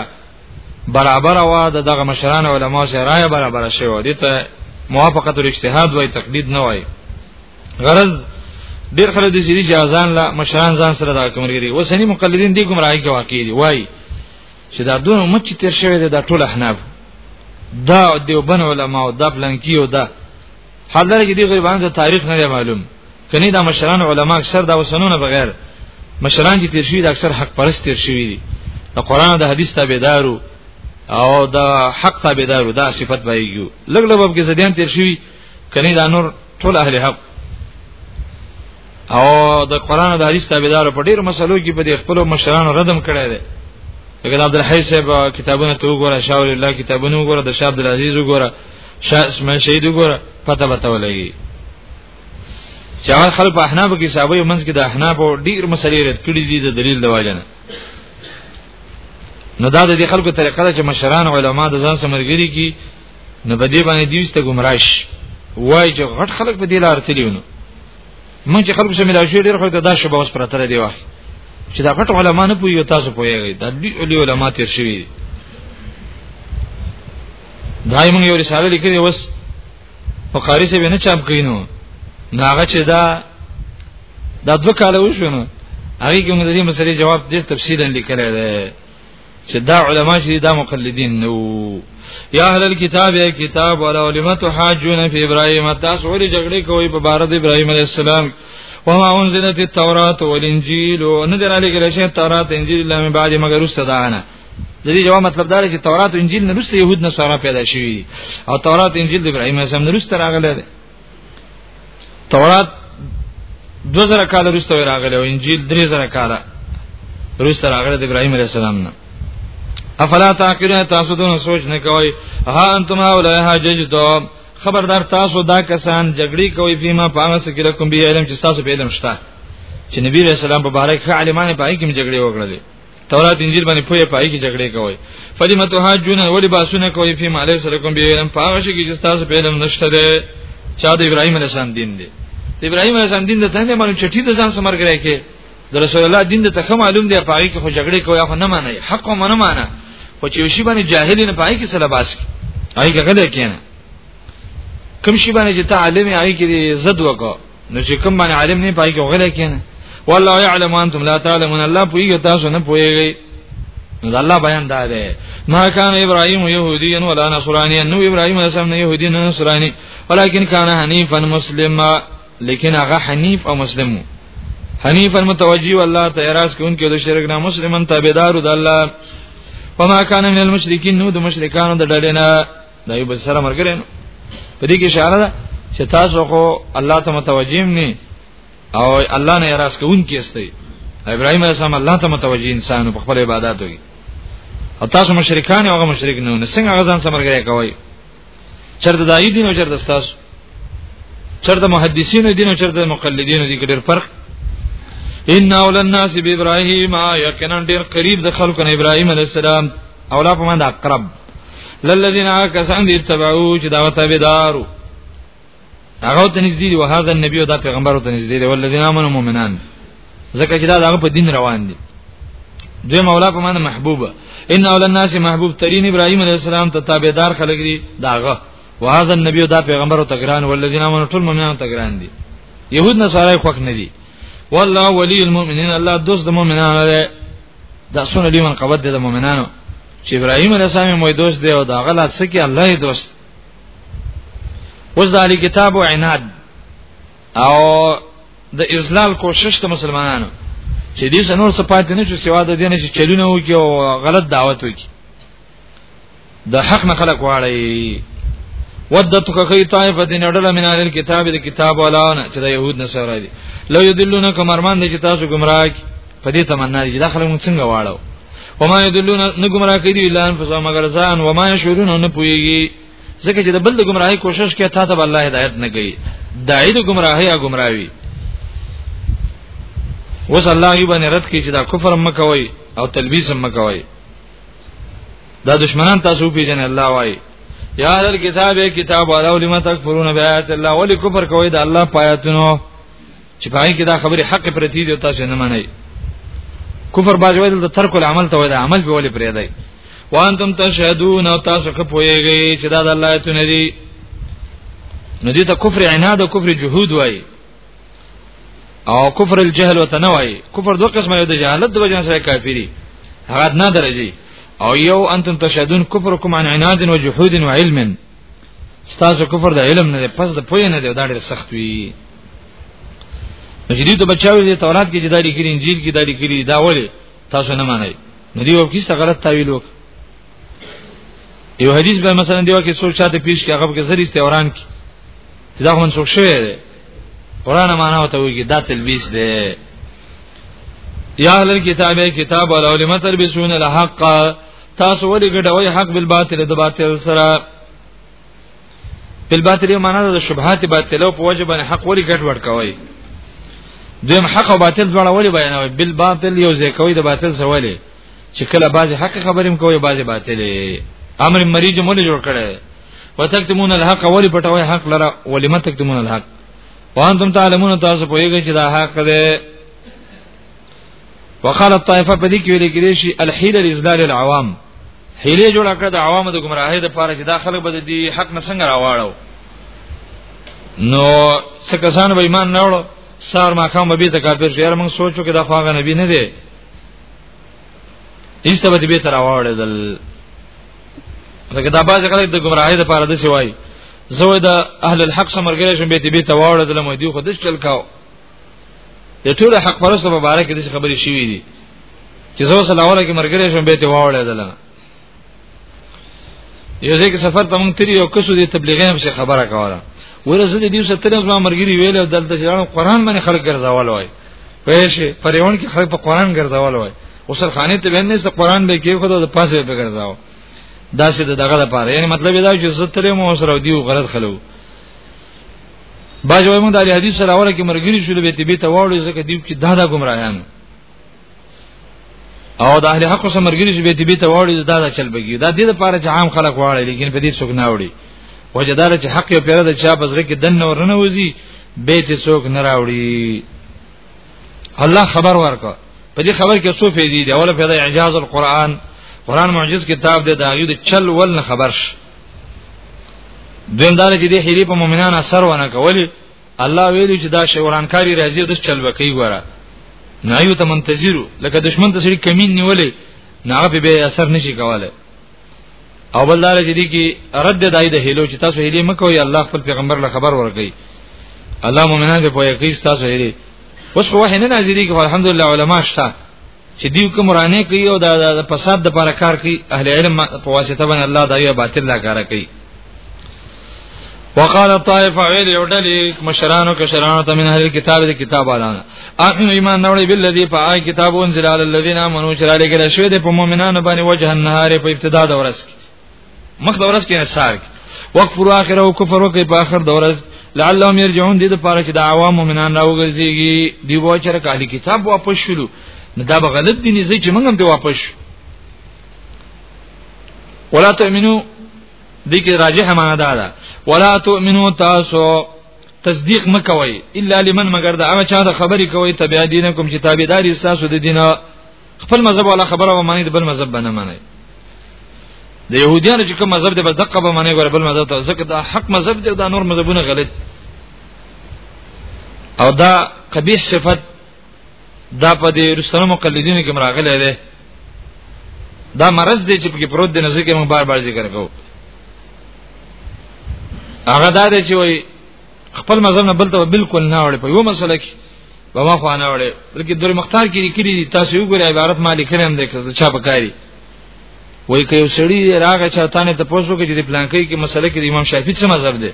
A: برابر وا د دغه مشران علما سره رائے برابر شوه دي ته موافقت او اجتهاد وای تقلید نه وای غرض ډیر خلک د سری جازان لا مشران ځان سره دا کوم لري وسنی مقلدین دي کوم راي کې واقع دي وای چې دا دونه مچ تیر شوی دی دا ټول احناف دا دیوبن علما او دا بلنکی او دا حال دا چې دی غریبانو ته تاریخ نه معلوم کني دا مشران علما اکثر دا وسنونه بغیر مشران چې تیر شوی دا اکثر حق پرست تیر شوی دي د قران د حدیث تابعدارو او د حق تابعدارو دا صفت به یو لګ لبب کې زديان تیر شوی کني دا نور ټول اهل حق او د قران د حدیث تابعدارو په ډیرو مسلو کې په دې خپل مشرانو ردم کړی دی لکه عبد الحی صاحب کتابونه ته وګوره شاول الله کتابونه وګوره د شاه عبد العزيز وګوره شاس مې شهید وګوره پته به ته ولګي چې هغه خلک په احناف کې صاحب یو منځ کې د احناف ډیر مسلې رد کړې دي د دلیل د واجنه نو دا د دې خلکو طریقه ده چې مشران علما د ځان سمرګری کی نو بده باندې دیوسته گمراش وای چې غټ خلک په دې لار تلیونه مونږ چې خلکو سره ملاو شو ډیر خلک دا شبه اوس پرته دی وخت چې دا غټ علما نه پوي تاسو پويږئ دا دوی علي علما تیر شوی دای مونږ یو رساله لیکلې وس په قاری سه نه چاپ کینو ناغه چې دا دا دوه کال وشونه هغه کوم د دې مسلې جواب ډیر تفصیلا لیکل دی چې دا علما چې دا مقلدین نو یا اهل الكتاب یا کتاب ولا علمت حاجون فی ابراهیم تاسو ولې جګړه کوي په بار د ابراهیم علی السلام وما انزلت التوراۃ والانجیل نه دراله کې رشه تورات انجیل الله من بعد مگر استدانه د دې جواب مطلب دا دی چې تورات او انجیل نه لسته يهود نه سره پیدا شوي او تورات انجیل د ابراهیم اسلام نه لسته راغله تورات 2000 کال وروسته راغلی او انجیل 3000 کال وروسته راغلی د ابراهیم علی السلام نه افلا تعقلون تاسو دونه سوچ نه کوئ ها انتم هؤلاء حاججتم خبردار تاسو دا کسان جګړې کوي فيما پاغه سکه کوم به علم چې تاسو په علم شته چې نبی رسول الله مبارک عالمانه پای کې جګړې وکړلې تورات انجیل باندې پوهه پای کې جګړه کوي فلم تهاجون ولی باسونه کوي فی مالک سره کوم به علم پاغه شي چې تاسو په علم نشته ده چا د ابراهیم علیه السلام دین دی د ابراهیم علیه السلام دین د څنګه باندې چټي د ځان سمر کړی کې د رسول الله دین د تخم معلوم دی پای کې خو جګړه کوي خو نه معنی حق او نه معنی خو چې شی باندې جاهل نه پای کې سره باس کی هغه غلې کینه کوم شی باندې چې تعلیم هغه کې زد وکړه نو چې کوم باندې عالم نه پای کې غلې کینه والله يعلم انتم لا تعلمون الله پویږي تاسو نه پویږي نو د الله بیان دا دی ما کان ابراهیم يهوديا ولا نصرانيا نو ابراهیم اسلام نه يهودي نه نصراني ولكن كان حنيفا مسلما لیکن هغه حنیف او مسلم حنیفا متوجی والله ته اعتراض کوونکی د شرک نه مسلمان تابعدار د الله وما كان من المشركين نو د مشرکانو د ډلې نه دا یو بل سره مرګره نو په دې کې اشاره ده چې تاسو خو الله ته متوجیم نه او الله نه راس کوون کې استي ابراهيم عليه السلام الله ته متوجي انسان په خپل عبادت وي او تاسو مشرکان او هغه مشرک نه نه څنګه غزان سمرګره کوي چرته دای دین او چرته تاسو چرته محدثین دین او چرته مقلدین دي ګډر فرق ان اول الناس بابراهيم یقینا ډیر قریب د خلکو نه ابراهيم عليه السلام اولا په من اقرب للذین کسان دی تبعو چې دا تابعدارو هغه ته نږدې دی وهذا النبی او دا پیغمبر ته نږدې دی ولذین امنوا مؤمنان ځکه چې دا هغه په دین روان دي دوی مولا په معنی محبوبه ان اول الناس محبوب ترین ابراهیم علیه السلام ته تابعدار خلک دي داغه وهذا النبي دا پیغمبر او تګران ولذین امنوا ټول مؤمنان تګران دي يهود نصارای خوښ نه دي والله ولي المؤمنین الله دوست د مؤمنانو دی دا سونه دی من قبد د مؤمنانو چې ابراهيم عليه السلام مو دوست دی او دا غلط سکی الله یې دوست اوس د علی کتاب او عناد او د ازلال کوشش ته مسلمانانو چې دې نور څه پاتې نه شي سوا د دې نه چې چلونه وکي او غلط دعوت وکي د حق نه خلق واړی ودت کخی طائفه دین اډل من اهل کتاب د کتاب ولاونه چې د يهود نصارا دي لو یدلون کمرمان دي چې تاسو گمراه په دې تمنا دي داخله مون څنګه واړو وما یدلون نه گمراه کړي الا انفسهم مگر ځان وما یشورون نه پويږي ځکه چې د بل د گمراهي کوشش کوي تا ته الله هدایت نه کوي دای د گمراهي یا گمراوي وس الله یې باندې رد کوي چې دا کفر مکوي او تلبیس مکوي دا دشمنان تاسو پیژنې الله وای یا در کتاب کتاب والا لم تکفرون بیات الله ولی کفر کوي د الله پایاتونو چې پای کې دا خبره حق پرتی دی تاسو نه منئ کفر باج ویل د ترک العمل ته ویل عمل به ولې پرې دی وانتم تشهدون او تاسو که پوهیږئ چې دا د الله ایتونه دي نو دې ته کفر عناد او کفر جهود وایي او کفر الجهل وتنوي کفر دوه قسمه یو د جهالت د وجه سره کافری هغه نه درجه او یو انتم تشهدون کفر کوم عن عناد و جحود و علم ستاسو کفر د علم نه پس د پوی نه دی دا ډیر سخت وی جدید بچاوی دی تورات کې جداري کړي انجیل کې داري کړي دا وله تاسو نه مانای نو دیو کې څه غلط تعویل وک یو حدیث به مثلا دیو کې سوچ چاته پیش کې هغه کې زری استوران کې چې دا هم څوک شوی دی قران معنا وته وی دا تلبیس دی یا اهل الكتاب کتاب او علماء تلبسون الحق تاسو ولې ګډوي حق بالباطل د باطل سره بالباطل معنا د شبهات باطل او په وجه باندې حق ولې ګډ وډ کوي دیم حق او باطل دواړه ولې بیانوي بالباطل یو ځای کوي د باطل سره ولې چې کله بعضی حق خبرې هم کوي بعضی باطلې امر مریض مونږ جوړ کړي وتکتمون الحق ولی پټوي حق لره ولی ما تکتمون الحق وانتم تعلمون تاسو پوهیږئ چې دا حق دی وقال الطائفه په دې کې ویل کېږي شي الحيله لازدال العوام حيله جوړ کړه د عوام د گمراهۍ د پاره چې دا خلک به دې حق نه څنګه راواړو نو څه کسان به ایمان نه وړو سار ما کوم به ته کافر شي هر موږ سوچو کې دا خواغه نبی نه دی ایسته به به تر واړې دل دا کتاب باز کله د گمراهی د پاره د سوای زوی د اهل الحق سمرګل شم به تی به تواړه دل مو دی خو دش چل کاو د ټول حق پرسته مبارک دي خبرې شوې دي چې زو سلام علیکم مرګره شم به تی واړه دل یو ځکه سفر ته مونږ تری یو کسو دی تبلیغین په خبره کوله ورزه دې سره تر ما مرګری ویل دلته چې قرآن باندې خلک ګرځاول وای پېښ پرېون کې خلک په قرآن ګرځاول وای اوسر خانه ته باندې سره قرآن به کې خو د پاسه به ګرځاو دا چې دغه لپاره یعنی مطلب دا چې زه ترې مو سره دیو غرض خلو باج وای موږ د حدیث سره اوره کې مرګری شو به تبي ته واړو ځکه دیو کې دا دا گمراهان او د اهل حق سره مرګري چې به دې بیت واړي دا د چل بګي دا دې لپاره چې عام خلک واړي لیکن په دې څوک نه وړي وجدار چې حق یې پیره د چا بزر کې دن نور نه وځي بیت څوک نه راوړي الله خبر ورکړه په دې خبر کې څو فائدې دي اوله فائدہ اعجاز القرآن قرآن معجز کتاب دې دا غي د چل ول نه خبر شي دویم دار چې دې حیری په مؤمنانو اثر ونه کولی الله ویلو چې دا شورانکاری راځي د چل وکي ګوره نه یو ته منتظرو لکه دشمن ته سړي کمین نیولې نه به به اثر نشي کوله او بل دار چې دي کې رد دای د هلو چې تاسو هلي مکوې الله خپل پیغمبر له خبر ورکړي الله مؤمنان به پوهه کوي تاسو هلي اوس خو وحی نه نازلېږي الحمدلله علما شته چې دیو کوم رانه کوي او د فساد د لپاره کار کوي اهل علم په واسطه باندې الله دا یو باطل لا کار کوي وقال طائف ویل یو ډلې مشرانو کشرانو ته من اهل کتاب د کتاب اعلان اخن ایمان نوړي بالذي فآی کتابون زلال الذين امنوا شرع لګل شوی د مؤمنانو باندې وجه النهار په ابتدا د ورځ کې مخ دورس کې حصار کې وقفر اخره او کفر وکي په اخر دورس لعلهم يرجعون دې لپاره چې د عوام مؤمنان راوګرځيږي دی وو چې کالی کتاب واپس شلو نو دا به غلط دي نه زی چې موږ هم ته واپس ولا تؤمنو دې کې راجح معنا دا ده ولا تؤمنو تاسو تصدیق مکوي الا لمن مگر دا هغه چا د خبرې کوي تبع دینکم چې تابعداري تاسو د دینه خپل مذهب ولا خبره و معنی د بل مذهب بنه معنی د يهوديانو چې کوم مذهب دی بس دقه به معنی ګوره بل مذهب ته ځکه دا حق مذهب دی دا نور مذهبونه غلط او دا قبیح صفت دا په دې رسول مقلدینو کې مراغله ده دا مرض دی چې په کې پروت دی نه ځکه موږ بار بار ذکر کوو هغه دا دی چې وای خپل مذهب نه بل ته بالکل نه وړي په یو مسله کې بابا خوانه وړي بلکې دور مختار کې لیکلي دي تاسو یو ګره عبارت ما لیکلې هم ده که چا پکاري وای که یو سړی راغی چې تانه ته پوښتنه کوي چې د پلان کې کې مسله کې د امام شافعي څه مذهب دی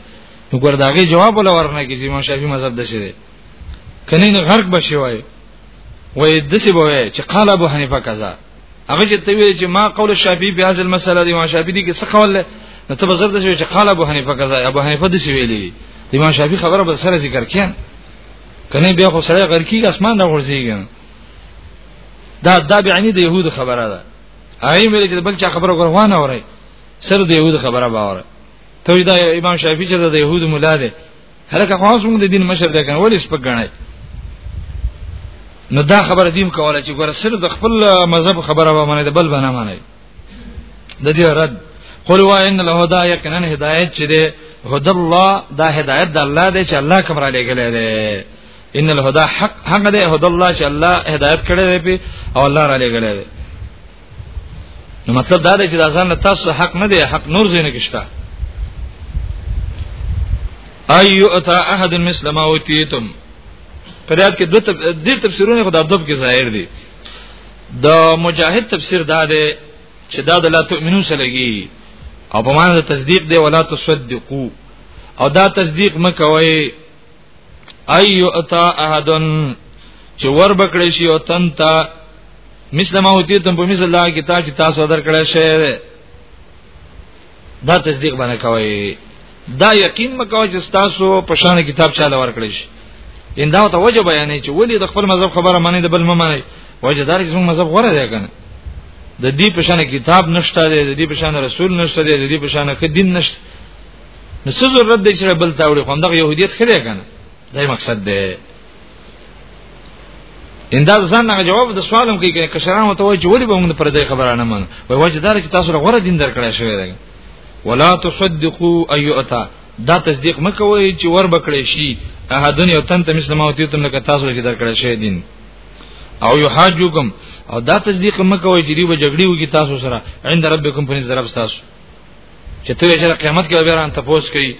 A: نو ګور داغه جواب ولا ورنه کې چې امام شافعي مذهب د څه دی کنه نه غرق بشي وای وای د څه بوي چې قال ابو حنیفه کذا هغه چې ته ویل چې ما قول شافعي په هاذ المسله دی امام شافعي دي کې څه قول له نو ته بزرد شوی چې قال ابو حنیفه کذا ابو حنیفه د څه ویلي امام شافعي خبره به سره ذکر کړي کنه بیا خو سره غر کیږي اسمان نه غورځيږي دا دا بیانی د يهود خبره ده هغه مې چې بل چا خبره غوښوانه اوري سره د يهود خبره باور ته دا امام شافعي چې د يهود مولا دی هرکه خاص موږ د دین مشر دی کنه ولې سپک غنای نو دا خبره دیم کوله چې ګور سر د خپل مذهب خبره و منه د بل بنه منه د دې رد قل وا ان له هدا یقینا هدایت چې ده هد الله دا هدایت د الله دی چې الله کوم را لګلې ده ان له هدا حق حق ده هد الله چې الله هدایت کړی دی او الله را لګلې ده نو مطلب دا دی چې دا ځان تاسو حق نه دی حق نور زینه کېشته ايو اتا احد مثل ما اوتیتم په دې کې دوه ډېر تفسیرونه خدای دب کې ظاهر دي د مجاهد تفسیر دا دی چې دا د لا تؤمنو سلګي او په معنی د تصدیق دی ولا تصدقو او دا تصدیق مکوي ايو اتا احدن چې ور بکړې شي او تن تا مثل ما وتی تم په مثل الله کتاب چې تاسو درکړې شه دا تصدیق باندې کوي دا یقین مکوئ چې تاسو په شان کتاب چاله ورکړی شي ان دا ته وجه بیانې چې ولې د خپل مذهب خبره معنی د بل نه معنی وجه دار چې موږ مذهب غوړه دی کنه د دې په شان کتاب نشته دی د دې په شان رسول نشته دی د دې په شان کې دین نشته نو څه ضرورت دی چې بل تاوړي خو دغه يهودیت خره کنه دا مقصد دی ان دا ځان نه جواب د سوالم کوي کې کشران ته وایي چې ولې به موږ پر دې خبره نه من وای وجه دار چې تاسو غوړه دین درکړای شوی دی ولا تصدقوا ايؤتا دا تصدیق مکوئ چې ور بکړې شي احدن یو تن ته مسلمان او تیتم لکه تاسو لکه درکړی شي دین او یحاجوکم او دا تصدیق مکوئ چې دی به جګړې وکي تاسو سره عند ربکم پنځ درب تاسو چې ته یې چې قیامت کې به ران تاسو کوي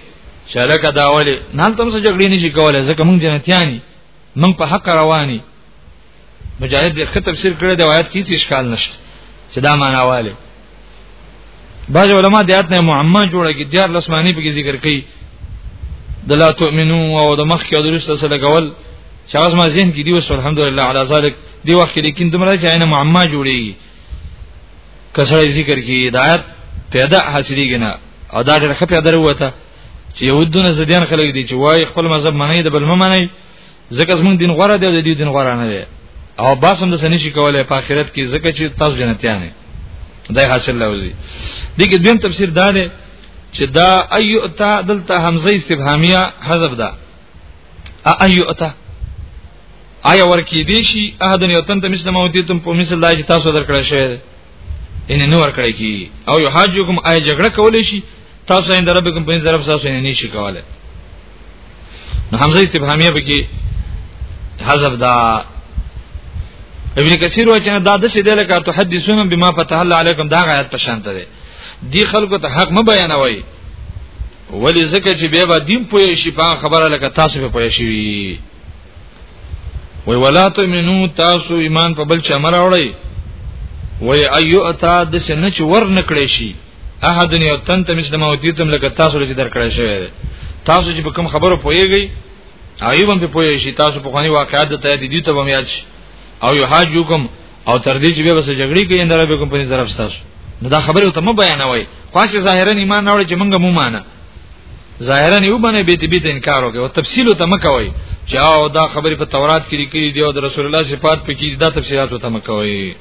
A: چې لکه دا ولې نن تم سره جګړې نشي کولای ځکه موږ جنتیانی موږ په حق رواني مجاهد دې خطر تفسیر کړی دی آیات کې هیڅ اشکال نشته چې دا معنا والے بعض علما د آیات نه معما جوړه کې دیار لسمانی په ذکر کوي د لا تؤمنو او د مخ کې او درسته سره کول چې اوس ما ذهن کې دی وس الحمدلله علی ذلک دی وخت کې لیکن دومره چې عین معما جوړیږي کسړی ذکر کی هدایت پیدا حاصلېږي نه او دا ډېر ښه پیدا وروته چې يهودونه زديان خلک دي چې وای خپل مذهب منی د بل منی ځکه زمونږ دین غوړه دی او د دې دین غوړه نه دی او باس هم د سنې شي کولای په آخرت کې ځکه چې تاسو جنتیان دي دای حاصل لوزي دغه دویم تفسیر دا دی چې دا ايو تا دلته حمزه استفهامیه حذف ده ايو اتا آیا ورکی دی شي احدن یو تن ته مثل موتیتم په مثل دای چې تاسو درکړی شوی ان نه ورکړی کی او یو حاجکم آیا جګړه کولې شي تاسو یې دربکم په ضرب تاسو نه نشي کولای نو حمزه استفهامیه به کې حذف دا ابن کثیر وایي چې دا د څه دی لکه تحدثون بما فتح الله علیکم دا غایت پشانته دی دی خلکو ته حق مبیانوي ولی زکه چې بیا به دین پوي شي په خبره لکه تاسو په پوي شي وی ولا تمنو تاسو ایمان په بل چا مراوړی وی ایو اتا د سن چې ور نکړې شي احد یو تن ته مثل ما ودیتم لکه تاسو لږ درکړې شوی تاسو چې په کوم خبرو پويږئ ایوب هم په پوي شي تاسو په خواني واقعات ته دي دي ته به یاد شي او یو حاج حکم او تر دې چې به وسه جګړې کوي اندره به کوم په نظر افساسو نو دا خبره ته مو بیانوي خاص ظاهرا ایمان نه وړي چې موږ مو مانه ظاهرا یو باندې بیت بیت انکار وکي او تفصیل ته مکوي چې او دا خبره په تورات کې لیکلي دی او د رسول الله صفات په کې دا تفصيلات ته مکوي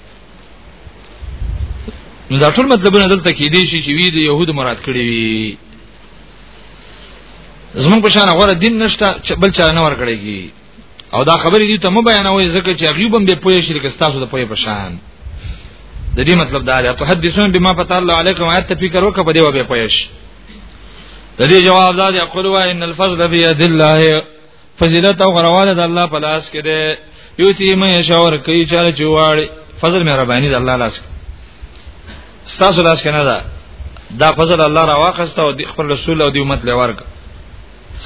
A: نو دا ټول مطلبونه دلته کې دي چې وی د يهود مراد کړی وي زمونږ په شان غوړه دین نشته بل چا نه ور کړی او دا خبرې دي ته مو بیانوي ځکه چې هغه بم به پوهې شرک تاسو د پوهې په شان د دې مطلب دا دی ته حدیثونه بما پتا الله علیکم آیات ته فکر وکړه په دې وبه پوهې شي د دې جواب دا دی اقول وا ان الفضل بيد الله فضیلت او غرواله د الله په لاس کې دی یو چې مې شاور کوي چې جوړي فضل مې ربانی د الله لاس کې ستاسو لاس کې نه ده دا فضل الله را واخسته او خپل رسول او دی امت لور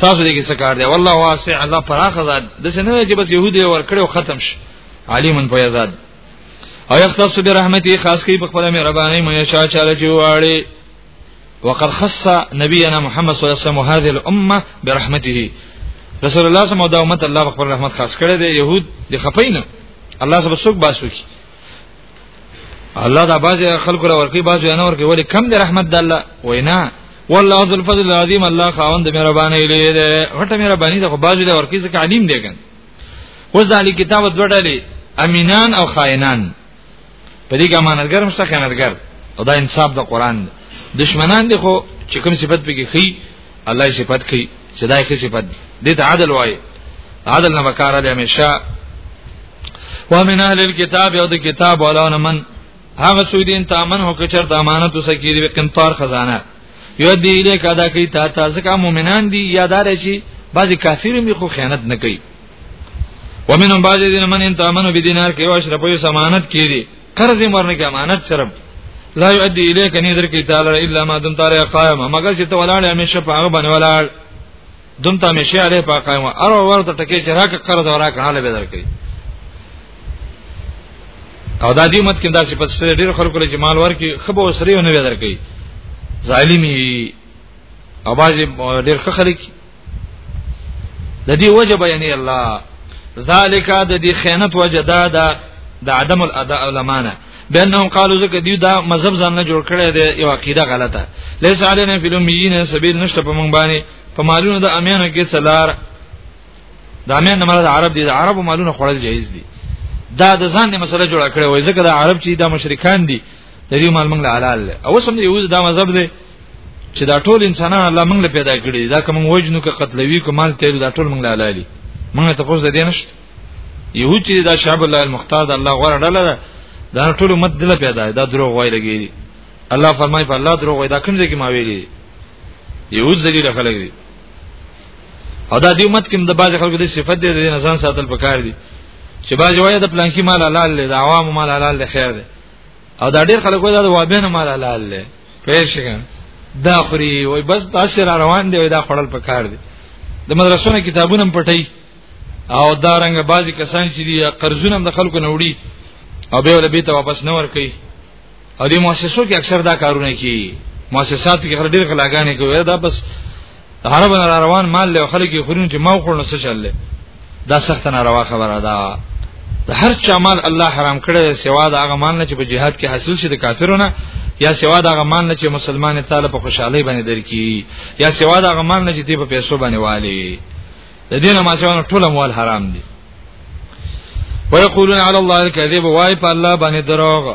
A: تاسو دې کې څه کار دی والله واسع الله پراخ ذات د څه نه چې بس يهودي ورکړي او ختم شي علیمن په یزاد او یختص برحمتي خاص کی په خپل مهرباني مې شاه چاله جوړي وقد خص نبينا محمد صلى الله عليه وسلم هذه الامه برحمته رسول الله صلی الله علیه وسلم الله خپل رحمت خاص کړی دی يهود د خپینه الله سبحانه سوک باسو کی الله دا باز خلق را ورکی باز نه ورکی ولی کم دی رحمت د الله وینا والله ذو الفضل العظیم الله خاوند مهرباني لري ده غټه مهرباني ده خو باز له ورکی ځکه علیم دی ګن اوس د علی کتاب دوړلې امینان او خائنان په دې کې امانتګر مشته خیانتګر او دا انصاف د قران دشمنان دي خو چې کوم صفت به کې خي الله صفات کوي چې دا یې صفات دي ته عدل وایي عدل نه وکړه د همیشه ومن اهل الكتاب او د کتاب ولونه من هغه څو دین تامن هو کچر د امانت وسکی دی قنطار خزانه یو دی له کدا کی تا تاسو کا مؤمنان دی یادار شي بعضی کافر می خو خیانت نه کوي ومنهم بعضی دین من ان تامن بدینار کې او اشرف یو امانت کړي قرض مرنه کې امانت سره لا يؤدي اليك نه درکې تعالی الا ما دم تعالی قائم مګر چې ته ولاړ همیشه په هغه باندې ولاړ دم ته همیشه علي په قائم ار ورته ټکی چې راک قرض وراک حاله به درکې او دا دې مت کې دا چې په سره ډېر خلکو له جمال ورکی خبر وسري نه به درکې ظالمي اواز ډېر خلک د دې وجه بیانې الله ذالک د دې خیانت وجه دا ده د عدم الاداء علمانه بانهم قالوا زکه دی دا مذهب ځان نه جوړ کړی دی یو عقیده غلطه لیس علینا فی الامیین سبیل نشته په مونږ باندې په مالونو د امینو کې سلار د امین مراد عرب دي د عربو مالونو خورل جایز دي دا د ځان نه مسله جوړ کړی وای زکه د عرب چې د مشرکان دي د دې مال مونږ له حلال او سم دی یو دا مذهب دی چې دا ټول انسانان الله موږ له پیدا کړی دا کوم وجنو کې قتلوي کومال ته دا ټول موږ له حلالي موږ ته پوز دې نشته یو چې دا شعب الله المختار الله غوړه ډله دا ټول مت دله پیدا دا دروغ وای لګي الله فرمای په الله دروغ وای دا کوم ځای کې ما ویلي یو ذلیل خلک دي او دا دی امت کې د باز خلکو د صفت دي د نزان ساتل پکار دي چې باز وای د پلانکی مال حلال دی د عوام مال حلال دی خیر دی او دا ډیر خلک وایي دا وابه نه مال حلال دی پېښ شګن دا خوري وای بس تاسو را روان دی دا خړل په کار دی د مدرسونو کتابونه پټي او دا رنګ بازي کسان چې دی قرضونه د خلکو نه وړي او به ول بیت واپس نه ور کوي او دې مؤسسو کې اکثر دا کارونه کوي مؤسسات کې خلک ډېر کلاګانې کوي دا بس د عربو نه روان مال له خلک یې خورین چې ما وخورنه څه چل دا سخت نه روا خبره ده د هر چا مال الله حرام کړی سوا د هغه مال نه چې په جهاد کې حاصل شي د کافرونو یا سوا د هغه مال نه چې مسلمان تعالی په خوشحالي باندې درکې یا سوا د هغه مال نه چې دی په پیسو باندې والي د دې نه ما سوا ټول اموال حرام دي ويقولون على الله الكذب وای په الله باندې دروغ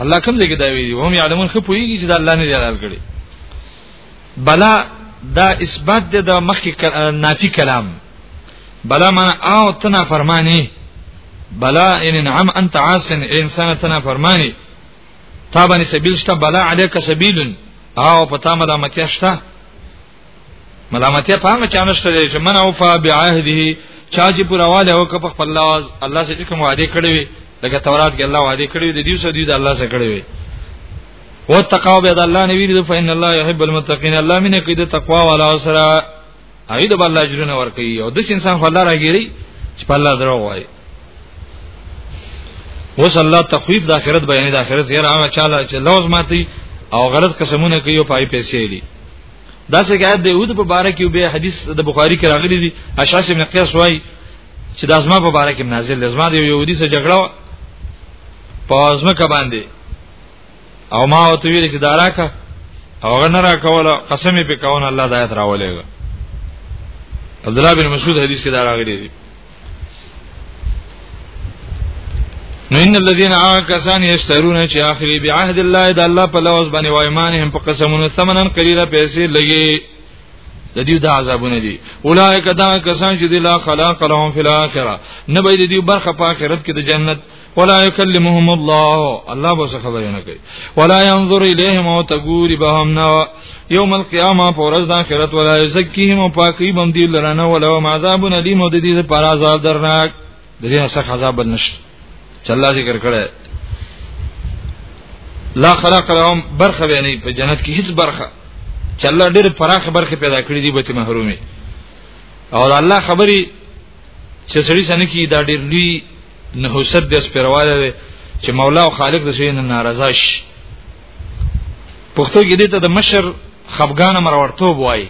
A: الله کوم ځای کې دا ویلي هم یعلمون خو پوېږي چې د الله نه دی حلال کړی بلا دا اثبات دی د مخکې نافی کلام بلا معنا او تنا فرمانی بلا ان انعم انت عاص انسان تنا فرمانی تابانی سبیل شته بلا علیک سبیل او پتا ملامتیا شته ملامتیا په هغه چا نشته چې من اوفا بعهده چا چې پر اواله او په خپل الله الله سره کوم وعده کړی وي لکه تورات کې الله وعده کړی وي د دې سره دی د الله سره کړی وي وتقوا به د الله نه ویری فإن الله يحب المتقين الله مینه کوي د تقوا والا سره هغه د الله اجرونه ورکوي او د انسان خو الله راګيري چې په الله درو وایي اوس الله تخویف د آخرت بیان د آخرت یې راغی چاله چې لوز ماتي او غلط قسمونه کوي او پای پیسې دي دا څنګه آیت د یهود په باره کې به حدیث د بخاری کې راغلی دی اشعث ابن قیس وایي چې د ازما په باره کې نازل دی ازما د یهودي سره جګړه په ازما کې باندې او ما او ته ویل چې دا راکه او غنه را کوله قسم په کاون الله د آیت راولېګا عبد الله بن مسعود حدیث کې دا راغلی دی نو ان الذين عاكسان يشترون چې اخري بعهد الله د الله په لوز باندې وایمان هم په قسمونو ثمنن قليلا پیسې لګي د دې د عذابونه دي اولایک دا کسان چې د لا خلاق لهم فی الاخره نه به د دې برخه په آخرت کې د جنت ولا يكلمهم الله الله به خبرې نه کوي ولا ينظر اليهم او تغور بهم نا يوم القيامه پرز د اخرت ولا يزكيهم او پاکي بم دي لرنه ولا عذاب اليم او د دې پر عذاب درناک د دې سخت عذاب نشته چې الله ذکر کړي لا خلق لهم برخه به نه په جنت کې هیڅ برخه چې الله ډېر پراخ برخه پیدا کړې دي به ته محرومي او الله خبري چې سړي سن کې دا ډېر لوی نه حسد د سپرواله دی چې مولا او خالق د شي نه ناراضه شي پښتو کې دې ته د مشر خفګان مرورتوب وایي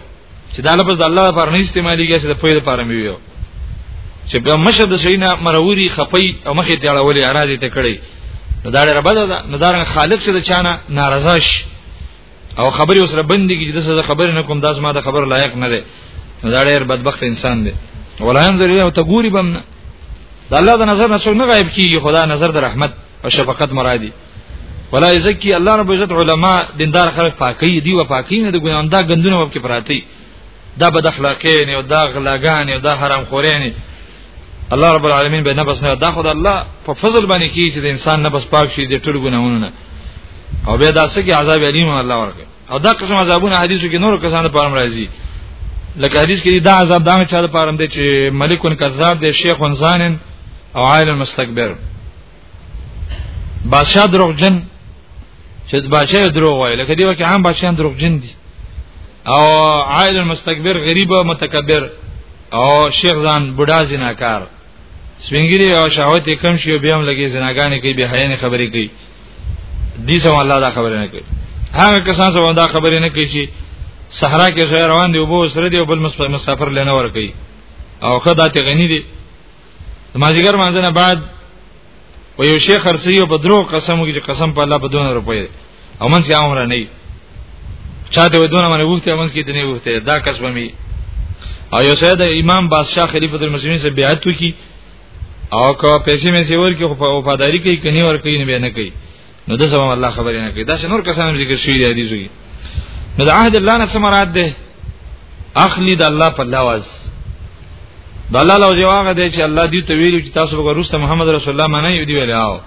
A: چې دا لفظ الله پر نه استعماليږي چې د پوهې لپاره مې ویو چې په مشر د شي نه مروري خپي او مخې ته اړولې اراضي ته کړی نو دا ډېر بده ده نو دا خالق چې د چانه ناراضه شي او خبرې اوس ربندې کې د څه خبرې نه کوم داس ما د خبر لایق نه دی دا ډېر بدبخت انسان دی ولایان ذری او تګوري بم نه د الله د نظر نه څو نه غایب کیږي خدا نظر د رحمت او شفقت مرادي ولا یزکی الله رب عزت علما دیندار خلک پاکي دی و پاکي نه د ګناوندا غندونه وب کې پراتی دا بد اخلاقین او دا غلاګان او دا حرام خورین الله رب العالمین به نفس نه دا خدای الله په فضل باندې کی چې د انسان نفس پاک شي د ټول ګناهونو نه او به دا سګي عذاب علیم الله ورکه او دا قسم عذابونه حدیثو کې نور کسانو په اړه راځي لکه حدیث کې دا عذاب دا چا د پاره دی چې ملکون کذاب دی شیخ انسان او عائل مستكبر بادشاہ دروغجن چې بادشاہ دروغ وایي لکه دی وکه عام بادشاہ دروغجن دي او عائل المستكبر غریب او متکبر او شیخ ځان بډا زناکار سوینګری او شهوت کم شي بیا هم لګي زناګانې کوي به حیانه خبرې کوي دي سم الله دا خبرې نه کوي هغه کسان سم دا خبرې نه کوي چې صحرا کې روان دي او بو سره دي او بل مسافر لنه ور کوي او خدای ته غني دي مازیګر مانځه نه بعد و یو شیخ خرڅي په درو قسم کې قسم په الله په دونه روپې او منځ یې عمر نه چاته ودونه باندې وخت منځ کې دني وخت دا کس به می او یو سید امام بادشاہ خلیفۃ المسلمین سے بیعت وکي او که پیسې مې سیور کې په وفاداری کوي کني ور کوي نه به نه کوي نو د سبا الله خبرې نه کوي دا نور کسان ذکر شوی دی حدیث وی نو د عهد الله نه سمرات ده اخلی د الله په لواز د الله لو جواب دی چې الله دې ته ویلو چې تاسو به روسته محمد رسول الله معنی یو دی ویل او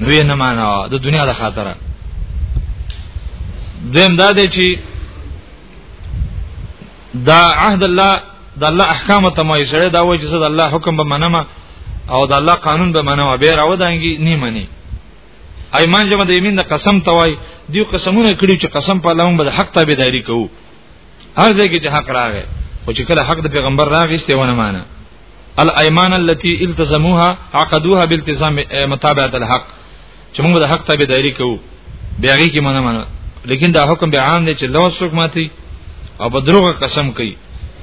A: نو یې نه معنا د دنیا د خاطر دیم دا دی چې دا عهد الله د الله احکام ته مې سره دا وایي چې د الله حکم به منم او د الله قانون به منم به راو دانګي نه مني ایمان جمع د یمین د قسم توای دی قسمونه کړی چې قسم په لوم به حق تابعداري کوو هر ځای کې چې حق راغی خو چې کله حق د پیغمبر راغی ستې ونه مانه الايمان التي التزموها عقدوها بالتزام متابعه الحق چې موږ د حق تابعداري کوو بیا غي کې مونږ مانه لیکن دا حکم به عام دی چې لو څوک ماتي او په دروغه قسم کوي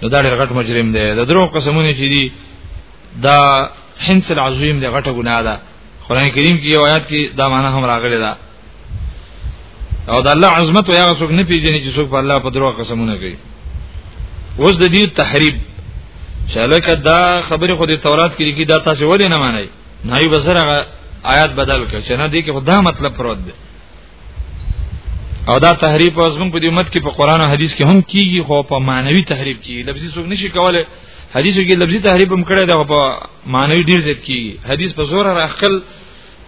A: نو دا ډېر غټ مجرم دی دا دروغ قسمونه چې دي دا حنس العظیم دی غټه ګناه ده قران کریم کې یو آیات کې دا معنا هم راغلی ده او د الله عظمت او هغه څوک نه پیژني چې څوک په الله په درو قسمونه کوي اوس د دې تحریب شالکه دا خبره خو د تورات کې لیکي دا تاسو ولې نه مانای نه یو بسره آیات بدل کړ چې نه دې کې خدا مطلب پروت دی او دا تحریف او زمون په دې امت کې په قران او حدیث کې هم کیږي خو په معنوي تحریف کې لفظي څوک نشي کوله حدیثو کې لفظي تحریف هم کړی دا په معنی ډیر زیات کیږي حدیث په زور راخل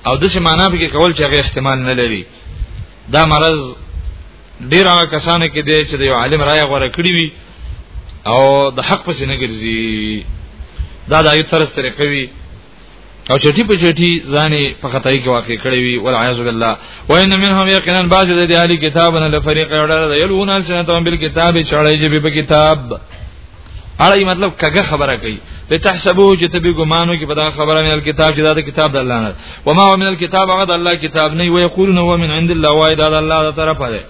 A: او د څه معنی به کول چې هغه احتمال نه لري دا مرض ډیر هغه کسانو کې دی چې د یو عالم رائے غوړه کړی وي او د حق پسې نه ګرځي دا د ایت ترس تر کوي او چټي په چټي ځاني په خدای کې واقع کړی وي ول اعوذ بالله وان منهم یقینا بعض د اهل کتابنا لفریق یړل یلون السنتهم بالکتاب چړای جبی په کتاب اړای مطلب کګه خبره کوي ته تحسبو چې ته به ګمانو کې په دا خبره نه کتاب چې دا د کتاب د الله نه و ما من الكتاب هغه د الله کتاب نه وي یقولون هو من عند الله وای دا د الله تر طرفه ده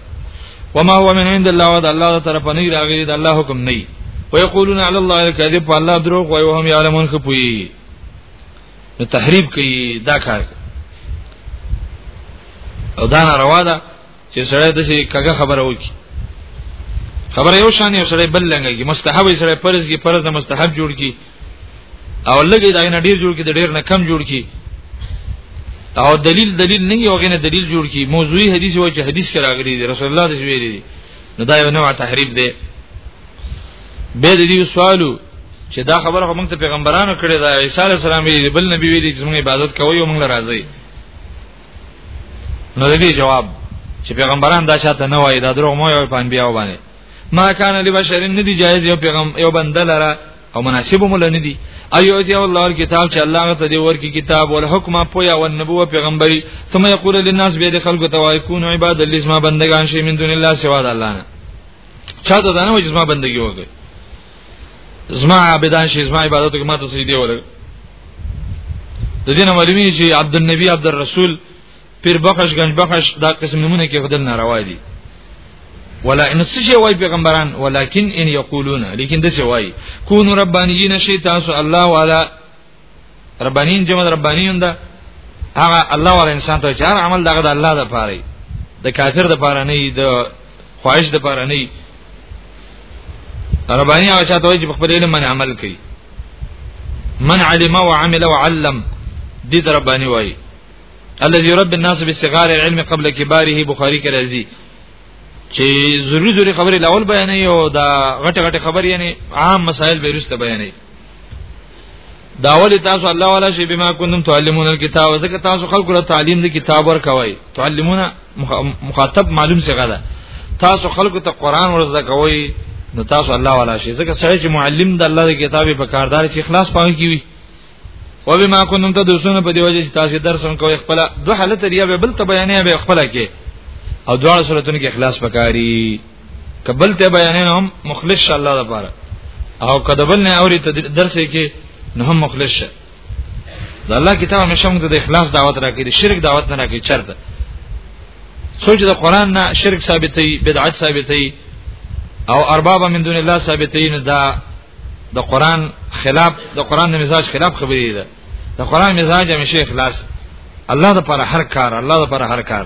A: و ما هو من عند الله د الله تر طرفه نه راغلي د الله حکم نه ويقولون على الله الكذب الله دروغ وای وهم يعلمون خپوي نو تحریب کوي دا کار او دا روا ده چې سړی د شي کګه خبره وکي خبره یو شان یو سړی بل لنګي کی مستحب یې سړی فرض کی فرض نه مستحب جوړ کی او لګي دا نه ډیر جوړ کی د ډیر نه کم جوړ کی او دلیل دلیل نه یو غنه دلیل جوړ کی موضوعي حدیث وایي چې حدیث کې راغلي دی رسول الله د ویلي دی نو دا یو نوع تحریف دی به د دې سوالو چې دا خبره هم ته پیغمبرانو کړې ده عیسی علی السلام یې بل نبی ویلي چې موږ عبادت کوو یو موږ راځي نو دې جواب چې پیغمبران دا شاته نه وایي دا دروغ مو یو پان بیا وبانه ما کان لبشر نه دی جایز یو پیغام یو بنده لره او مناسب مول نه دی ایو چې الله کتاب چې الله ته دی ورکی کتاب او حکم پویا او نبوت پیغمبري ثم یقول للناس به خلق توایکون عباد الاسما بندگان شي من دون الله سوا د الله نه چا ته دانه وجه ما بندگی وکړي زما عبادت شي زما عبادت کې ماته سجدي ولر د دې معلومي چې عبد النبي عبد الرسول پیر بخش گنج بخش دا قسم نمونه کې خدای ناروا دي ولا ان سجه وای پیغمبران ولکن ان یقولون لیکن دسه وای کون ربانیین شی تاسو الله والا ربانین جمع ربانیون دا هغه الله ول انسان ته چار عمل دغه د الله د پاره د کافر د پاره نه د خواهش د پاره نه ربانی هغه چاته وایي چې په خپل علم باندې عمل کوي من علم وعمل وعلم دې ربانی وایي الذي يربي الناس بالصغار العلم قبل كباره بخاري کې راځي چې ضروري ضروري خبرې لاول بیانې او دا غټه غټه خبرې یعنی عام مسائل به رسته بیانې داول تاسو الله والا شی بما کنتم تعلمون الكتاب زکه تاسو خلق له تعلیم د کتاب ور کوي تعلمون مخاطب معلوم څه غدا تاسو خلق ته قران ورزده کوي نو تاسو الله والا شي ځکه سړی چې معلم د الله د کتابه په کاردار چې اخلاص پاوي کیوي او بما كنتم تدرسون په دی وجه چې تاسو درس هم کوی خپل دوه حالت لري به بل ته بیانې به خپل کې او دواړه صورتونو کې اخلاص پکاري کبل ته بیانې هم مخلص شه الله لپاره او کدبل نه اوري ته درس کې نه هم مخلص شه د الله کتاب همیشه موږ د اخلاص دعوت راکې د شرک دعوت نه راکې چرته سوچ د قران نه شرک ثابتې بدعت ثابتې او ارباب من دون الله ثابتې نه دا د قران خلاف د قران د مزاج خلاف خبرې ده د قران مزاج همیشه اخلاص الله د پر هر کار الله د پر هر کار